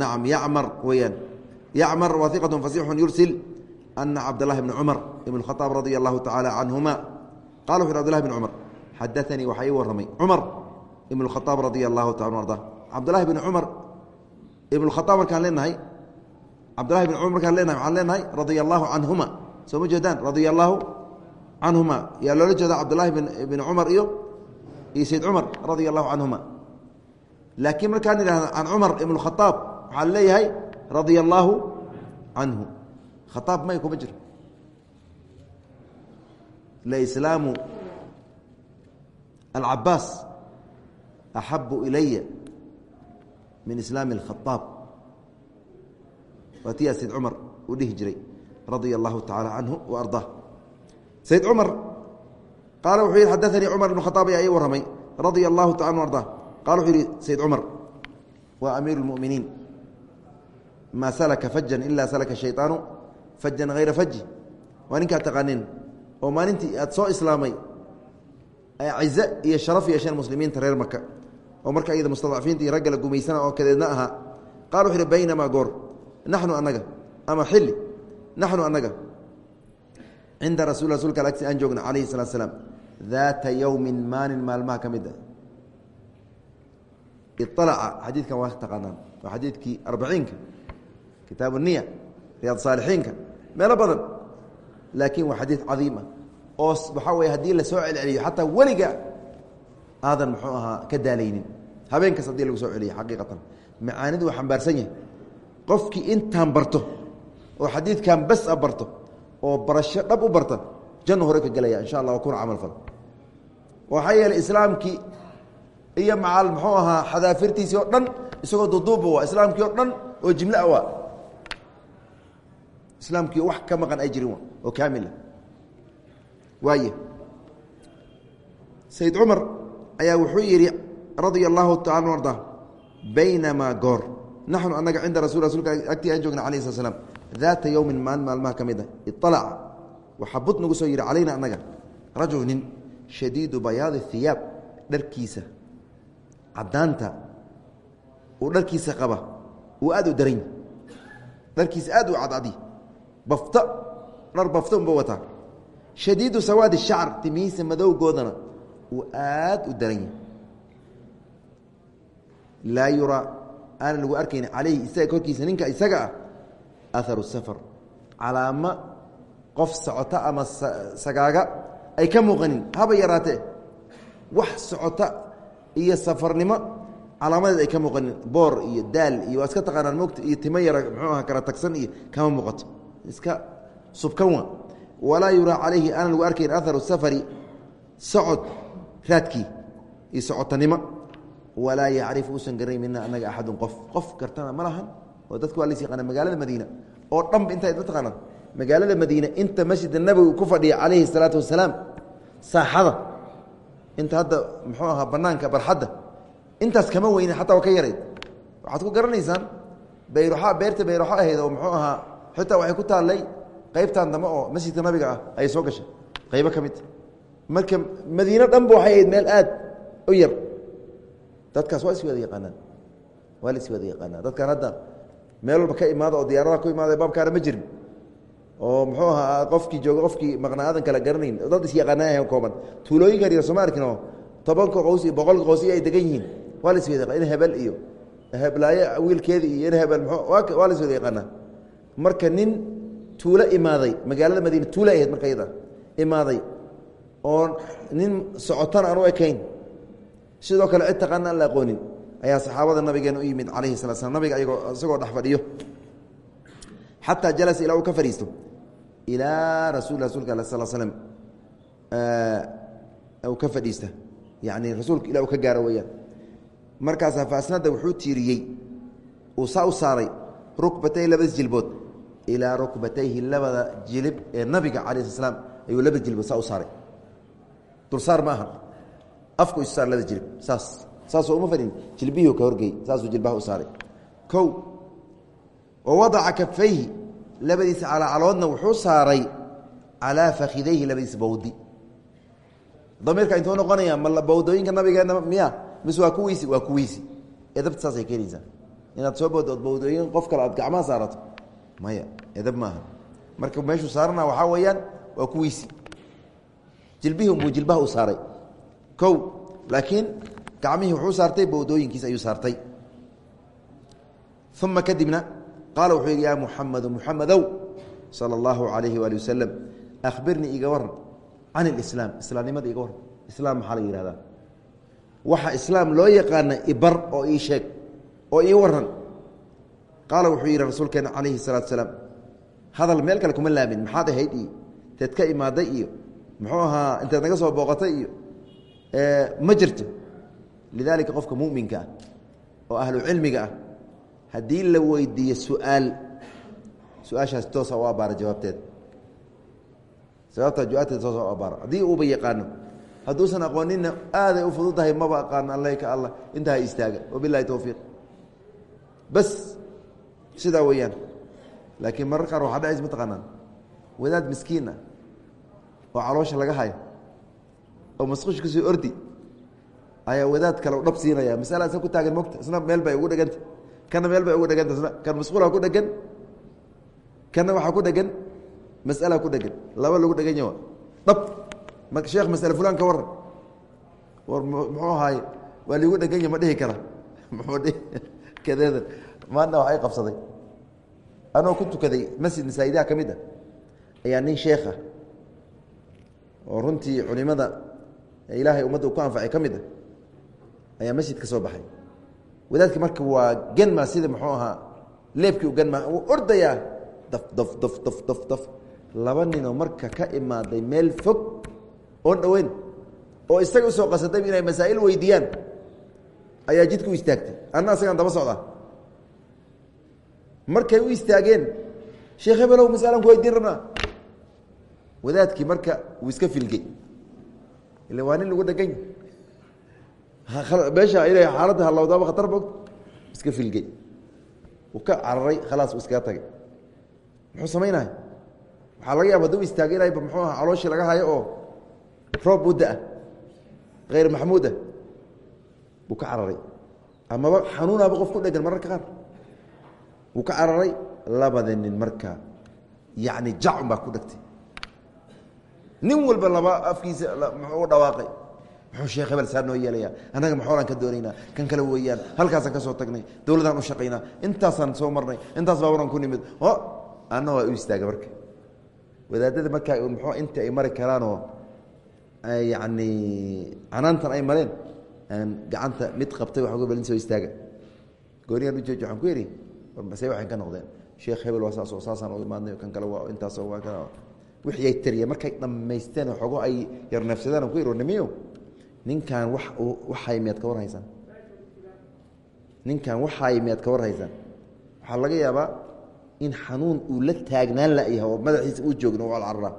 naam yamar weyaan yacmar waiqatu fasixu yursil ana cabdlahi bni cumar ibn khaaab radia allahu tacaala canhuma qala wuxu abdulahi bn cumar xadaanii waxaa ii warramay cumar ibn khaaab radia allahu taala arda cabdulahi bn cumar ibn khaaab markaan leenahay cabdulahi bn cumar markaan leenahay waxaan leenahay radia allahu canhuma soo ma jeedaan radia allahu canhuma yaa loola jeeda cabdulahi bn cumar iyo iyo sayd cumar radia allahu canhuma laakiin markaan idhahda can cumar ibn khaaab waxaan leeyahay radia allaahu canhu khaaab may kuma jiro laislaamu alcabaas axabu ilaya min islaami اlkhaaab waa tiyaa sayd cumar uu dhihi jiray radia allahu tacaala canhu wa ardaa sayd cumar qaala wuxuu yihi xadaanii cumar ibn khaaab ayaa ii warramay radia allahu taala anu ardaa qala wuxuu yihi sayd cumar waa amiiru اlmuminiin maa salaka fajan ila salaka shayطaanu fajan hayra faji waa ninkaa taqaanin oo maalintii aad soo islaamay ay cize iyo sharaf yeesheen muslimiinta reer maka oo marka iyada mustadcafiinta iyo ragga la gumaysana oo kadeedna ahaa qala wuxu uhi baynamaa goor naxnu annaga ama xilli naxnu annaga. Cinda rasul rasulka agti aan joogna calayhi salatu slaam daata yowmin maalin maalmaha ka mid a ialaca xadiidkan waa taqaanaan waa xadiidkii arbaciinka kitaab niya riyaad saalixiinka meelo badan laakiin waa xadiid cadiima oo waxaa weye haddii la soo celceliyo xataa weliga aadan muxuu ahaa ka daalaynin. Habeenkaas haddii lagu soo celiyo xaqiiqatan. Macaanidu waa xambaarsan yahay. Qofkii intaan barto oo xadiidkan bas a barto oo barasho dhab u barta janno hore ka gelaya insha allah waa kuna camal fal. Waxaa yeelay islaamkii iyo macal muxuu ahaa xadaafirtiisii oo dhan isagoo duduuba waa islaamkii oo dhan oo jimle a waa islaamkii wax ka maqan ay jirin oo kaamila waay sayd cumar ayaa wuxuu yidhi radia allahu taala arda baynamaa goor naxnu anaga cinda rasul rasulka agtii aan joogna alayh slat slam daata yowmin maalin maalmaha ka mid a ialaca waxaa bud nagu soo yidhi calayna anaga rajul nin shadiidu bayaadi hiyaab dharkiisa caddaanta uu dharkiisa qaba uu aad u daran dharkiisa aad u cadcadi bafta dhar bafta unba wataa. Shadiidu sawaadi shacr timihiisa madowgoodana uu aad u daran yahay. Laa yuraa aanan lagu arkayn calayhi isaga korkiisa ninka isaga ah aharu safar. Calaamo qof socota ama sagaaga ay ka muuqanin. Haba yaraatee wax socota iyo safarnimo calaamadeed ay ka muuqanin. Boor iyo daal iyo waa iska taqaanaan mogta iyo timo yara muxuu aha kala tagsan iyo kama muuqato iska subkan wa. Walaa yuraa calayhi aanan lagu arkayn aharu safari socod raadkii iyo socotanimo walaa yacrifu uusan garanay mina anaga axadun qof. Qof gartana ma lahan oo dadka waa las yaqaana magaalada madiina. Oo dhanba inta ma taqaanaan. Magaalada madiina inta masjida nabigu ku fadhiya calayhi salaatu wasalaam saaxada. Inta hadda muxuu ahaa banaanka barxadda. Intaas kama weyne xataa waa ka yarayd waxaad ku garanaysaan bayruxa beerta bayruxo ahayd oo muxuu ahaa xitaa waxay ku taallay qaybtan dambe oo masjidka nabiga ah ayay soo gashay. Qaybo ka mid. Marka madiino dhanba waxay ahayd meel aad u yar. Dadkaas waa is wada yaqaanaan. Waa la is wada yaqaanaa dadkan hadda meel walba ka imaada oo diyaaradaha ku imaada baabkaana ma jirin. Oo muxuu ahaa qofkii jooga qofkii maqnaa aadan kala garanayn. Dad is yaqaanaa kooban. Tuulooyinkan iyo sooma arkin oo tobanka qows iyo boqolka ay degan yihiin. Waa la is wada in hebel iyo heblaayo wiilkeeda iyo in hebel mxuu waa la is wada yaqaanaa marka nin tuulo imaaday magaalada madiina tuulo ahayd marka yada imaaday oo nin socotana aan u ekayn. Sidoo kale cid taqaana aan la aqoonin ayaa saxaabada nabigeena u yimid calayhi salaa slam nabiga ayagoo isagoo dhex fadhiyo. Xataa jalasa ilaa uu ka fadhiisto. Ilaa rasul rasulka al sal slm uu ka fadhiista. Yani rasuulka ilaa uu ka gaaro weyaan markaasaa faasnada wuxuu tiiriyey. Uu saa u saaray rukbatay labada jilbood ilaa rukbatayhi labada jilib ee nabiga cala sl slam ayuu labada jilbood saa u saaray. Dulsaar ma aha afku isu saar labada jilib. Saas. Saasoo uma fadhin jilbihii ka horgey. Saasuu jilbaha u saaray. Kow wa wadaca kafayhi labadiisa calacaloodna wuxuu saaray calaa fakidayhi labadiisa bawdi. Damiirka intuu noqonaya ma bawdooyinka nabigeena miya? Mise waa kuwiisi waa kuwiisi. Edabta saasay keenaysaa. Inaad soo boodood bawdooyin qof kale aad gacmaha saarato maya edab maaha. Marka meeshuu saarana waxaa weeyaan waa kuwiisi. Jilbihii unbuu jilbaha u saaray. Kow laakiin gacmihii wuxuu saartay bawdooyinkiisa ayuu saartay. Uma kadibna qaala wuxuu yidhi yaa muxamadu muxamadow sala allahu calayhi waali wasalam akhbirnii iga waran can ilislaam islaamnimada iga waran islaam maxaa la yihahdaa waxa islaam loo yaqaana ibar oo ii sheeg oo ii waran qaala wuxuu yidhi rasuulkeena calayhi salaatu salaam hadal meel kale kuma laamin maxaad ahayd iyo teed ka imaaday iyo muxuu ahaa inteed naga soo booqatay iyo ma jirto lidaalika qofka muminka ah oo ahlu cilmiga ah haddii la weydiiyo su'aal su'aashaas toosa u abaara jawaabteed sababta jawaabteed toosa u abaara haddii uuba yaqaano hadduusan aqoonina aaday u fududahay maba aqaano aleyka allah intaa ha istaaga wabilahi towfiiq bas sidaa weeyaan. Laakiin marar qaar waxaa dhacays mataqaanaan wadaad miskiin ah oo caloosha laga hayo oo masqush ka soo ordi ayaa wadaad kale u dhab siinaya masala isa ku taagan mogta isna meel bay ugu dheganta. Kana meel bay ugu dheganta isna kan masquula ku dhegan. Kana waxaa ku dhegan masala ku dhegan. Laba lagu dhegan yawa dhab. Sheekh masale fulan ka waran war muxuu ahaaye waa liigu dhegan ya ma dhihi kara. Muxuu kadeedan maanta wax ay qabsaday. Anoo ku tukaday masjid masaajidaha ka mid ah ayaa nin sheekha oo runtii culimada ilaahay ummadda u ku anfacay ka mid ah ayaa masjid ka soo baxay. Wadaadki marka waa genma sida muxuu ahaa leebkii u genma wuu ordayaa daf daf daf daf daf daf. Laba ninoo marka ka imaaday meel fog oon dhoweyn oo isaga u soo qasaday inay masaa'il weydiiyaan ayaa jidka istaagtay. Anna asagaan daba socdaa markay u istaageen. Sheekh hebelow masalan ku weydiin rabnaa? Wadaadkii marka wuu iska filgey ila waa nin lagu dhegany meesha ina xaaladda halowdaaba khatar bog iska filgey uu ka cararay khalaas uu iskaga tagay. Muxuu samaynaya waxaa laga yaaba hadduu istaagay inayba muxuu aha calooshii laga hayo oo roob mudda ah hayr maxmuud ah buu ka cararay. Amaba xanuunaaba qof ku dhegan mararka qaar wuu ka cararay labada nin marka yacni jacun baa ku dhegtay nin walba laba afkiisa muxuu dhawaaqay. Muxuu sheekh hebel saa noo yeelaya annaga maxoolaan ka doonaynaa. Kan kale weeyaan halkaasaan ka soo tagnay. Dowladaan u shaqaynaa. Intaasaan soo marnay. Intaas baabaran ku nimid. O anna waa u istaagay marka. Wadaadada markaa muxuu inta ay mari karaanoo yacni canaantan ay mareen gacanta mid qabtay waxa balin soo istaaga. Goonigan u jooji waxaan ku yidhi se waxay ka noqdeen. Sheekh hebel waa saas oo saasaan u imaadnay kan kale waa intaasoo waa kana wixii ay tariya markay dhammaysteen xoogo ay yarneefsadeen ku yidhi nimiyo ninkan wax waxay miyaad ka war haysaan ninkan waxay miyaad ka war haysaan waxaa laga yaabaa in xanuun uu la taagnaan layahay oo madaxiisa uu joogno o alcarraa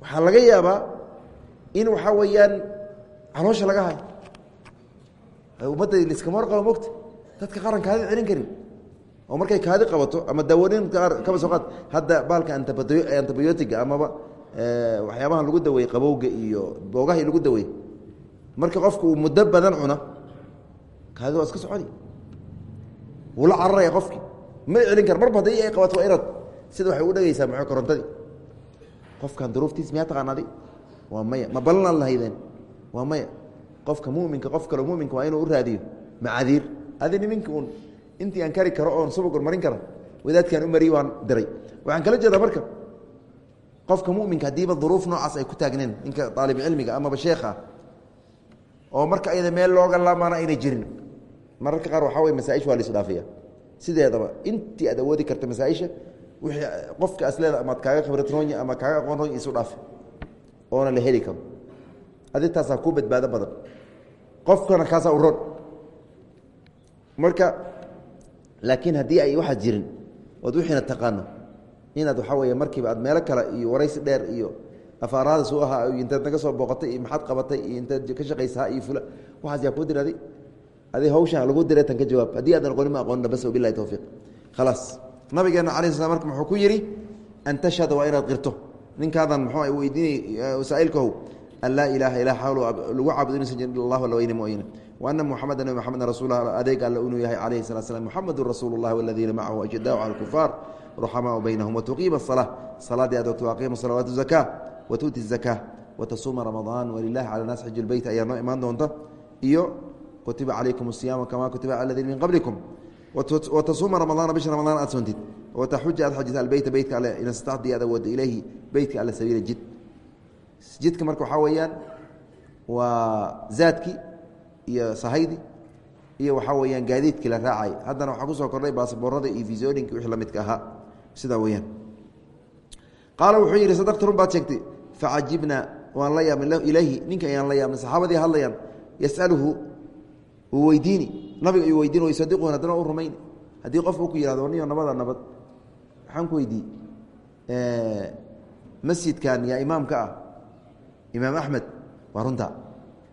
waxaa laga yaabaa in waxaa weeyaan caloosha laga hayo. Ummadda liskama warqabo mogta dadka qaran kaadi celin karin oo markay kaadi qabato ama daawanin kaba soo qaad hadda baalka antibiotiga amaba waxyaabahan lagu daweeyey qabowga iyo boogaha lagu daweeyey marka qofka uu muddo badan cuna kaadi waa iska soconi wuu la cararaya qofki. Ma celin kar marba haddii ay qabato waa inaad sida waxay u dhegeysaa maxo korontadii? Qofkan duruuftiis miyaa taqaanadi waa maya. Ma balanaad lahaydeen? Waa maya. Qofka muminka qof kaleo muminka waa inuu u raadiyo macadiir adi niminka uun intii aan kari karo oon subugur marin kara wadaadkaan u mariy waan diray. Waxaan kala jeedaa marka qofka muminka haddiiba duruuf noocaas ay ku taagneen ninka aalib cilmiga amaba sheekha oo marka ayada meel looga laamaana ayna jirin. Mararka qaar waxaa wey masaaisha waa laisdhaafiya sideedaba intii aad awoodi karta masaaisha wixii qofka asleeda amaad kaaga khibrad roonya ama kaaga aqoon roonya isu dhaafi. Oona la heli karo. Adi taasaa ku badbaado badan. Qofkana kaasaa u ron marka laakiin haddii ay waxaad jirin ood wixiina taqaano. Inaad waxaa weeye markiiba aad meelo kale iyo waraysi dheer iyo afaaraadaas u ahaa intaad naga soo booqatay iyo maxaad qabatay iyo intaad ka shaqaysaha iyo fula waxaas yaa kuu diradi adi hawshan lagu diray tan ka jawaab. Haddii aadan aqoonin ma aqoonina bas wabilahi towfiiq khalaas. Nabigeena alai slam marka muxuu ku yidhi an tashhada waa inaad qirto. Ninkaadan muxuu weydiinay saa'ilkahow an laa ilaaha ilaa xawl lagu caabudo inuusan jirin illa allah alla weyne mooyne wa ana muxameda nabi maxamed rasuul adeeg alle inuu yahay calayhi salat slam muxamedun rasuulu llahi waladiina macahu ashidaau cala alkufaar ruxamaau baynahum watuqiima asala salaadii aad ogto aqiimu salawaat zaka watuuti zaka watasuuma ramadaan walilahi cala naas xiju lbeyt ayaa noo imaan doonta iyo kutiba calaykum asiyaama kamaa kutiba cala ladiina min qablikum watasuuma ramadaana bisha ramadaan aad soontid wataxuja aad xajisa albeyta beytka alle in istacdii aad awoodo ileyhi beytka alle sabiila jid jidka marka waxaa weeyaan waa zaadki iyo sahaydi iyo waxaa weyaan gaadiidkii la raacay. Haddana waxaa ku soo kordhay baasboorada iyo visooninki wixii lamidka ahaa. Sidaa weyaan qaala wuxuu yidhi sadaqta run baad sheegtay facajibna waan la yaabnay ilayhi ninka ayaan la yaabnay saxaabadii hadlayaan yasaluhu uu weydiini. Nabiga iyuu weydiin yusadiquun haddana u rumayni. Haddii qofka u ku yihahdo niyo nabada nabad. Waxaan ku weydii masjidkan yaa imaamka ah imaam axmed waa runta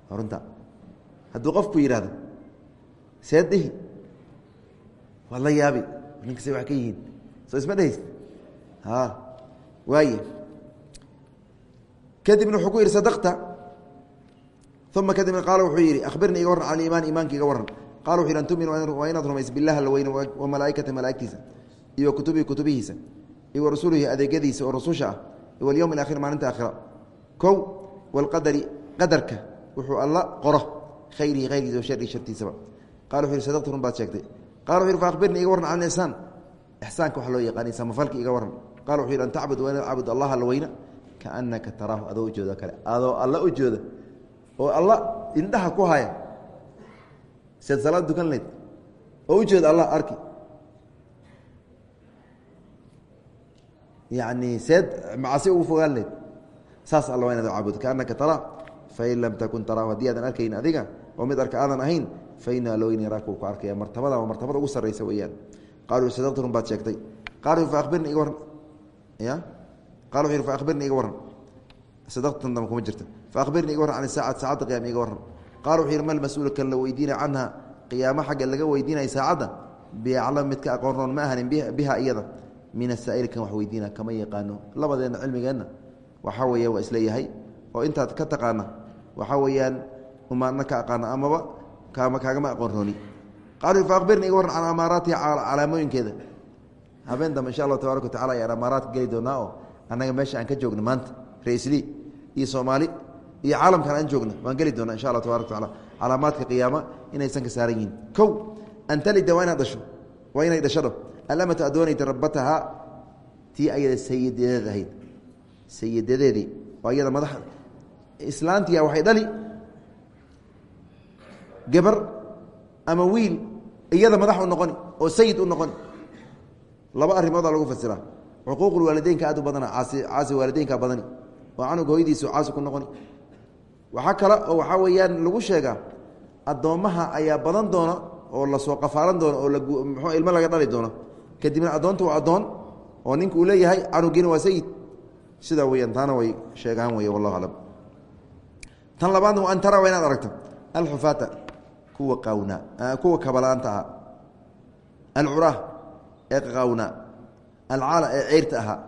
waa runta hadduu qofku yihahdo seed dhihi waad la yaabi ninkase wax ka yihiin soo isma dhehayst a waaye. Kadibna wuxuu ku yidhi sadaqta. Uma kadibna qaala wuxuu yidhi akhbirnii iga warran can iimaan iimaanka iga warran. Wuxu yhi an tuminu waa inaad rumaysa bilah alla weyne wa malaaikata malaaigtiisa iyo kutubihi kutubihiisa iyo wa adeegyadiisa oo rasusha ah walyowm alaakhir maalinta aakhira. Kow walqadari qadarka wuxuu alla qoro khayrihi khayrkiisa wa sharihi shartiisaba. Qala wuxu yhi sadaqtu run baad sheegtay. Qala wuxu yhi faakbirnii iga warran can ixsaan ixsaanka waxa loo yaqaanay samafalki iga warran. Qala wuxu yhi an tacbud waa inaad caabud allah alla weyna. Kaanaka taraahu adoo ujoodo kale. Adoo alla ujooda oo alla indhaha ku haya. Seed salaad dukan leyd oo ujeeda allah arki. Yani seed macasi ugu fogaan leyd saas alla waa inaad caabud kaanaka taraa fain lam takun taraahu haddii aadan arkayn adiga oo mid arka aadan ahayn faina alowyn yaraaka uu ku arkaya martabada waa martabada ugu sarreysa weeyaan qaaluu sadaqtu run baad sheegtay qaalu fa iga warran ya qala wuxu yhi iga warran sadaqtan dama kuma jirta fa iga warran can saacati saacadda qiyama iga warran qala wuxuu yidhi mal mas'uul kan la weydiina canha qiyaamo xagga laga weydiinaya saacadda biaclam midka aqoon roon ma ahanin biha iyada min asaa'ili kan wax weydiina kama yaqaano labadeenna cilmigeenna waxaa weeya waa is leeyahay oo intaad ka taqaana waxaa weeyaan umaadna ka aqaana amaba kaama kaagama aqoon rooni qaalu fa akhbirni iga warran can amaaraatiha calaamooyinkeeda. Habeen dambe insha allahu tabaaraka wa ayaan amaaraadka geli doonaa oo annaga meesha aan ka joogno maanta. Raisli iyo soomaali iyo caalamkan aan joogna waan geli doona insha alla tabarak wataala calaamaadka qiyaama inaysan ka saaran yihiin. Kow an talida waa inaad dhasho waa inay dhashado. Alamatu adoonayta rabataha tii ayada sayidadeed ahayd. Sayidadeedii oo iyada madax islaantiya waxay dhali. Gabar ama wiil iyada madax u noqoni oo sayid u noqoni laba arrimoodaa lagu fasiraa cuquuqulwaalideynka aad u badana caasi waalideynka badani. Oo canuga hooyadiisu caasi ku noqoni. Waxaa kale oo waxaa weeyaan lagu sheegaa addoommaha ayaa badan doona oo la soo qafaalan doono oo lamxuu ilmo laga dhali doono. Kadibna addoonta waa addoon oo ninka uu leeyahay canugiina waa sayid. Sidaa weyaan taana way sheegaan wey wallahu aclam tan labaadna wa an tara waa inaad aragto. Alxufaata kuwa qawna kuwa kabalaanta ahaa. Alcuraah ee qawna. Alcaala ee ceyrta ahaa.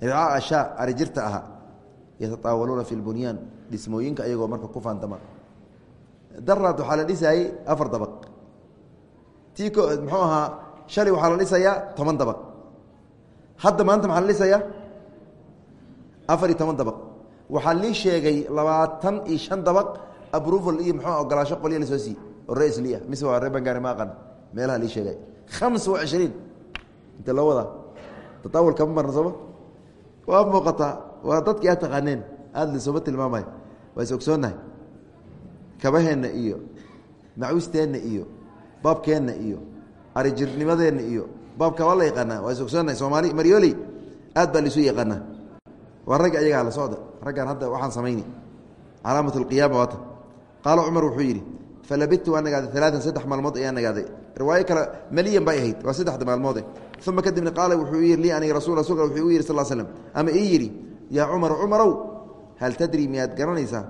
Ricaa shaa arijirta ahaa. Yatataawaluuna fi lbunyaan dhismooyinka ayagoo marka ku faantama daraad waxaa la afar dabaq. Tii muxuu ahaa shalay waxaa la dhisayaa toban dabaq. Hadda maanta maxaa la dhisayaa afar iyo toban dabaq waxaa lii sheegay labaatan iyo shan dabaq abruval iyo muxuu ogolaasho qolya la soo siiye oo reslia mise waa ree bangaari ma aqan meelaha lii sheegay. Hamsa wa cishriin inte loo wadaa tataawul kama marna sooma waa muuqataa waa dadkii aad taqaaneen aada lasooma tilmaamayo waa is ogsoonnahay. Kabaheenna iyo macwisteenna iyo baabkeenna iyo arijirnimadeenna iyo baabka waa la yaqaanaa waa is ogsoonnahay. Soomaali maryoley aad baa laisu yaqaanaa waa ragga ayagaa la socda. Raggaan hadda waxaan samayni. Calaamat alqiyaama waata qaala cumar wuxuu yidhi falabidtu waa nagaaday alaaan saddex maalmood ayaa nagaaday. Riwaayo kale maliyan bay ahayd waa saddexda maalmoode uma kadibna qaala wuxuu yii lii aniga rasul rasulka wuxuu u yidhi sal slm ama ii yidhi yaa cumar cumarow hal tadri miyaad garanaysaa?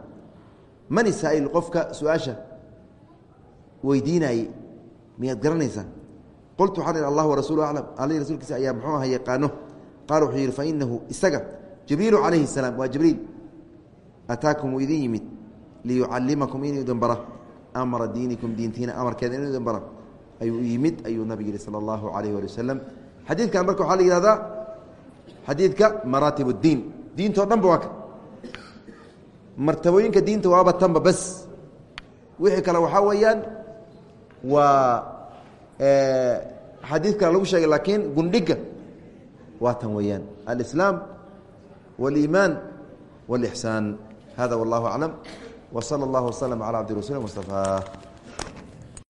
Man isaa'il qofka su'aasha weydiinaayey miyaad garanaysaa? Qultu waxaan ihi allah warasuulu aclam. Alih rasuulkiisa ayaa muxuu aha yaqaano. Qaala wuxuu yidhi fainahu isaga jibriilu calayhi salaam waa jibriil. Ataakum wuu idin yimid. Liyucalimakum in idin bara amra diinikum diintiina amarkeeda in idin bara ayuu yimid ayuu nabig yihi sala allahu calayh wali wasalam xadiidkan marka waxaa la yihahdaa xadiidka maraatib اdiin diintoo dhanba waa ka. Martabooyinka diinta waaba tanba bas. Wixii kale waxaa weeyaan waa xadiid lagu sheegay laakiin gundhiga waa tan weeyaan. Alislaam wاliimaan wاlixsaan hada wallahu aclam w slى اllah wslm عlى cabdi rasul mصطafى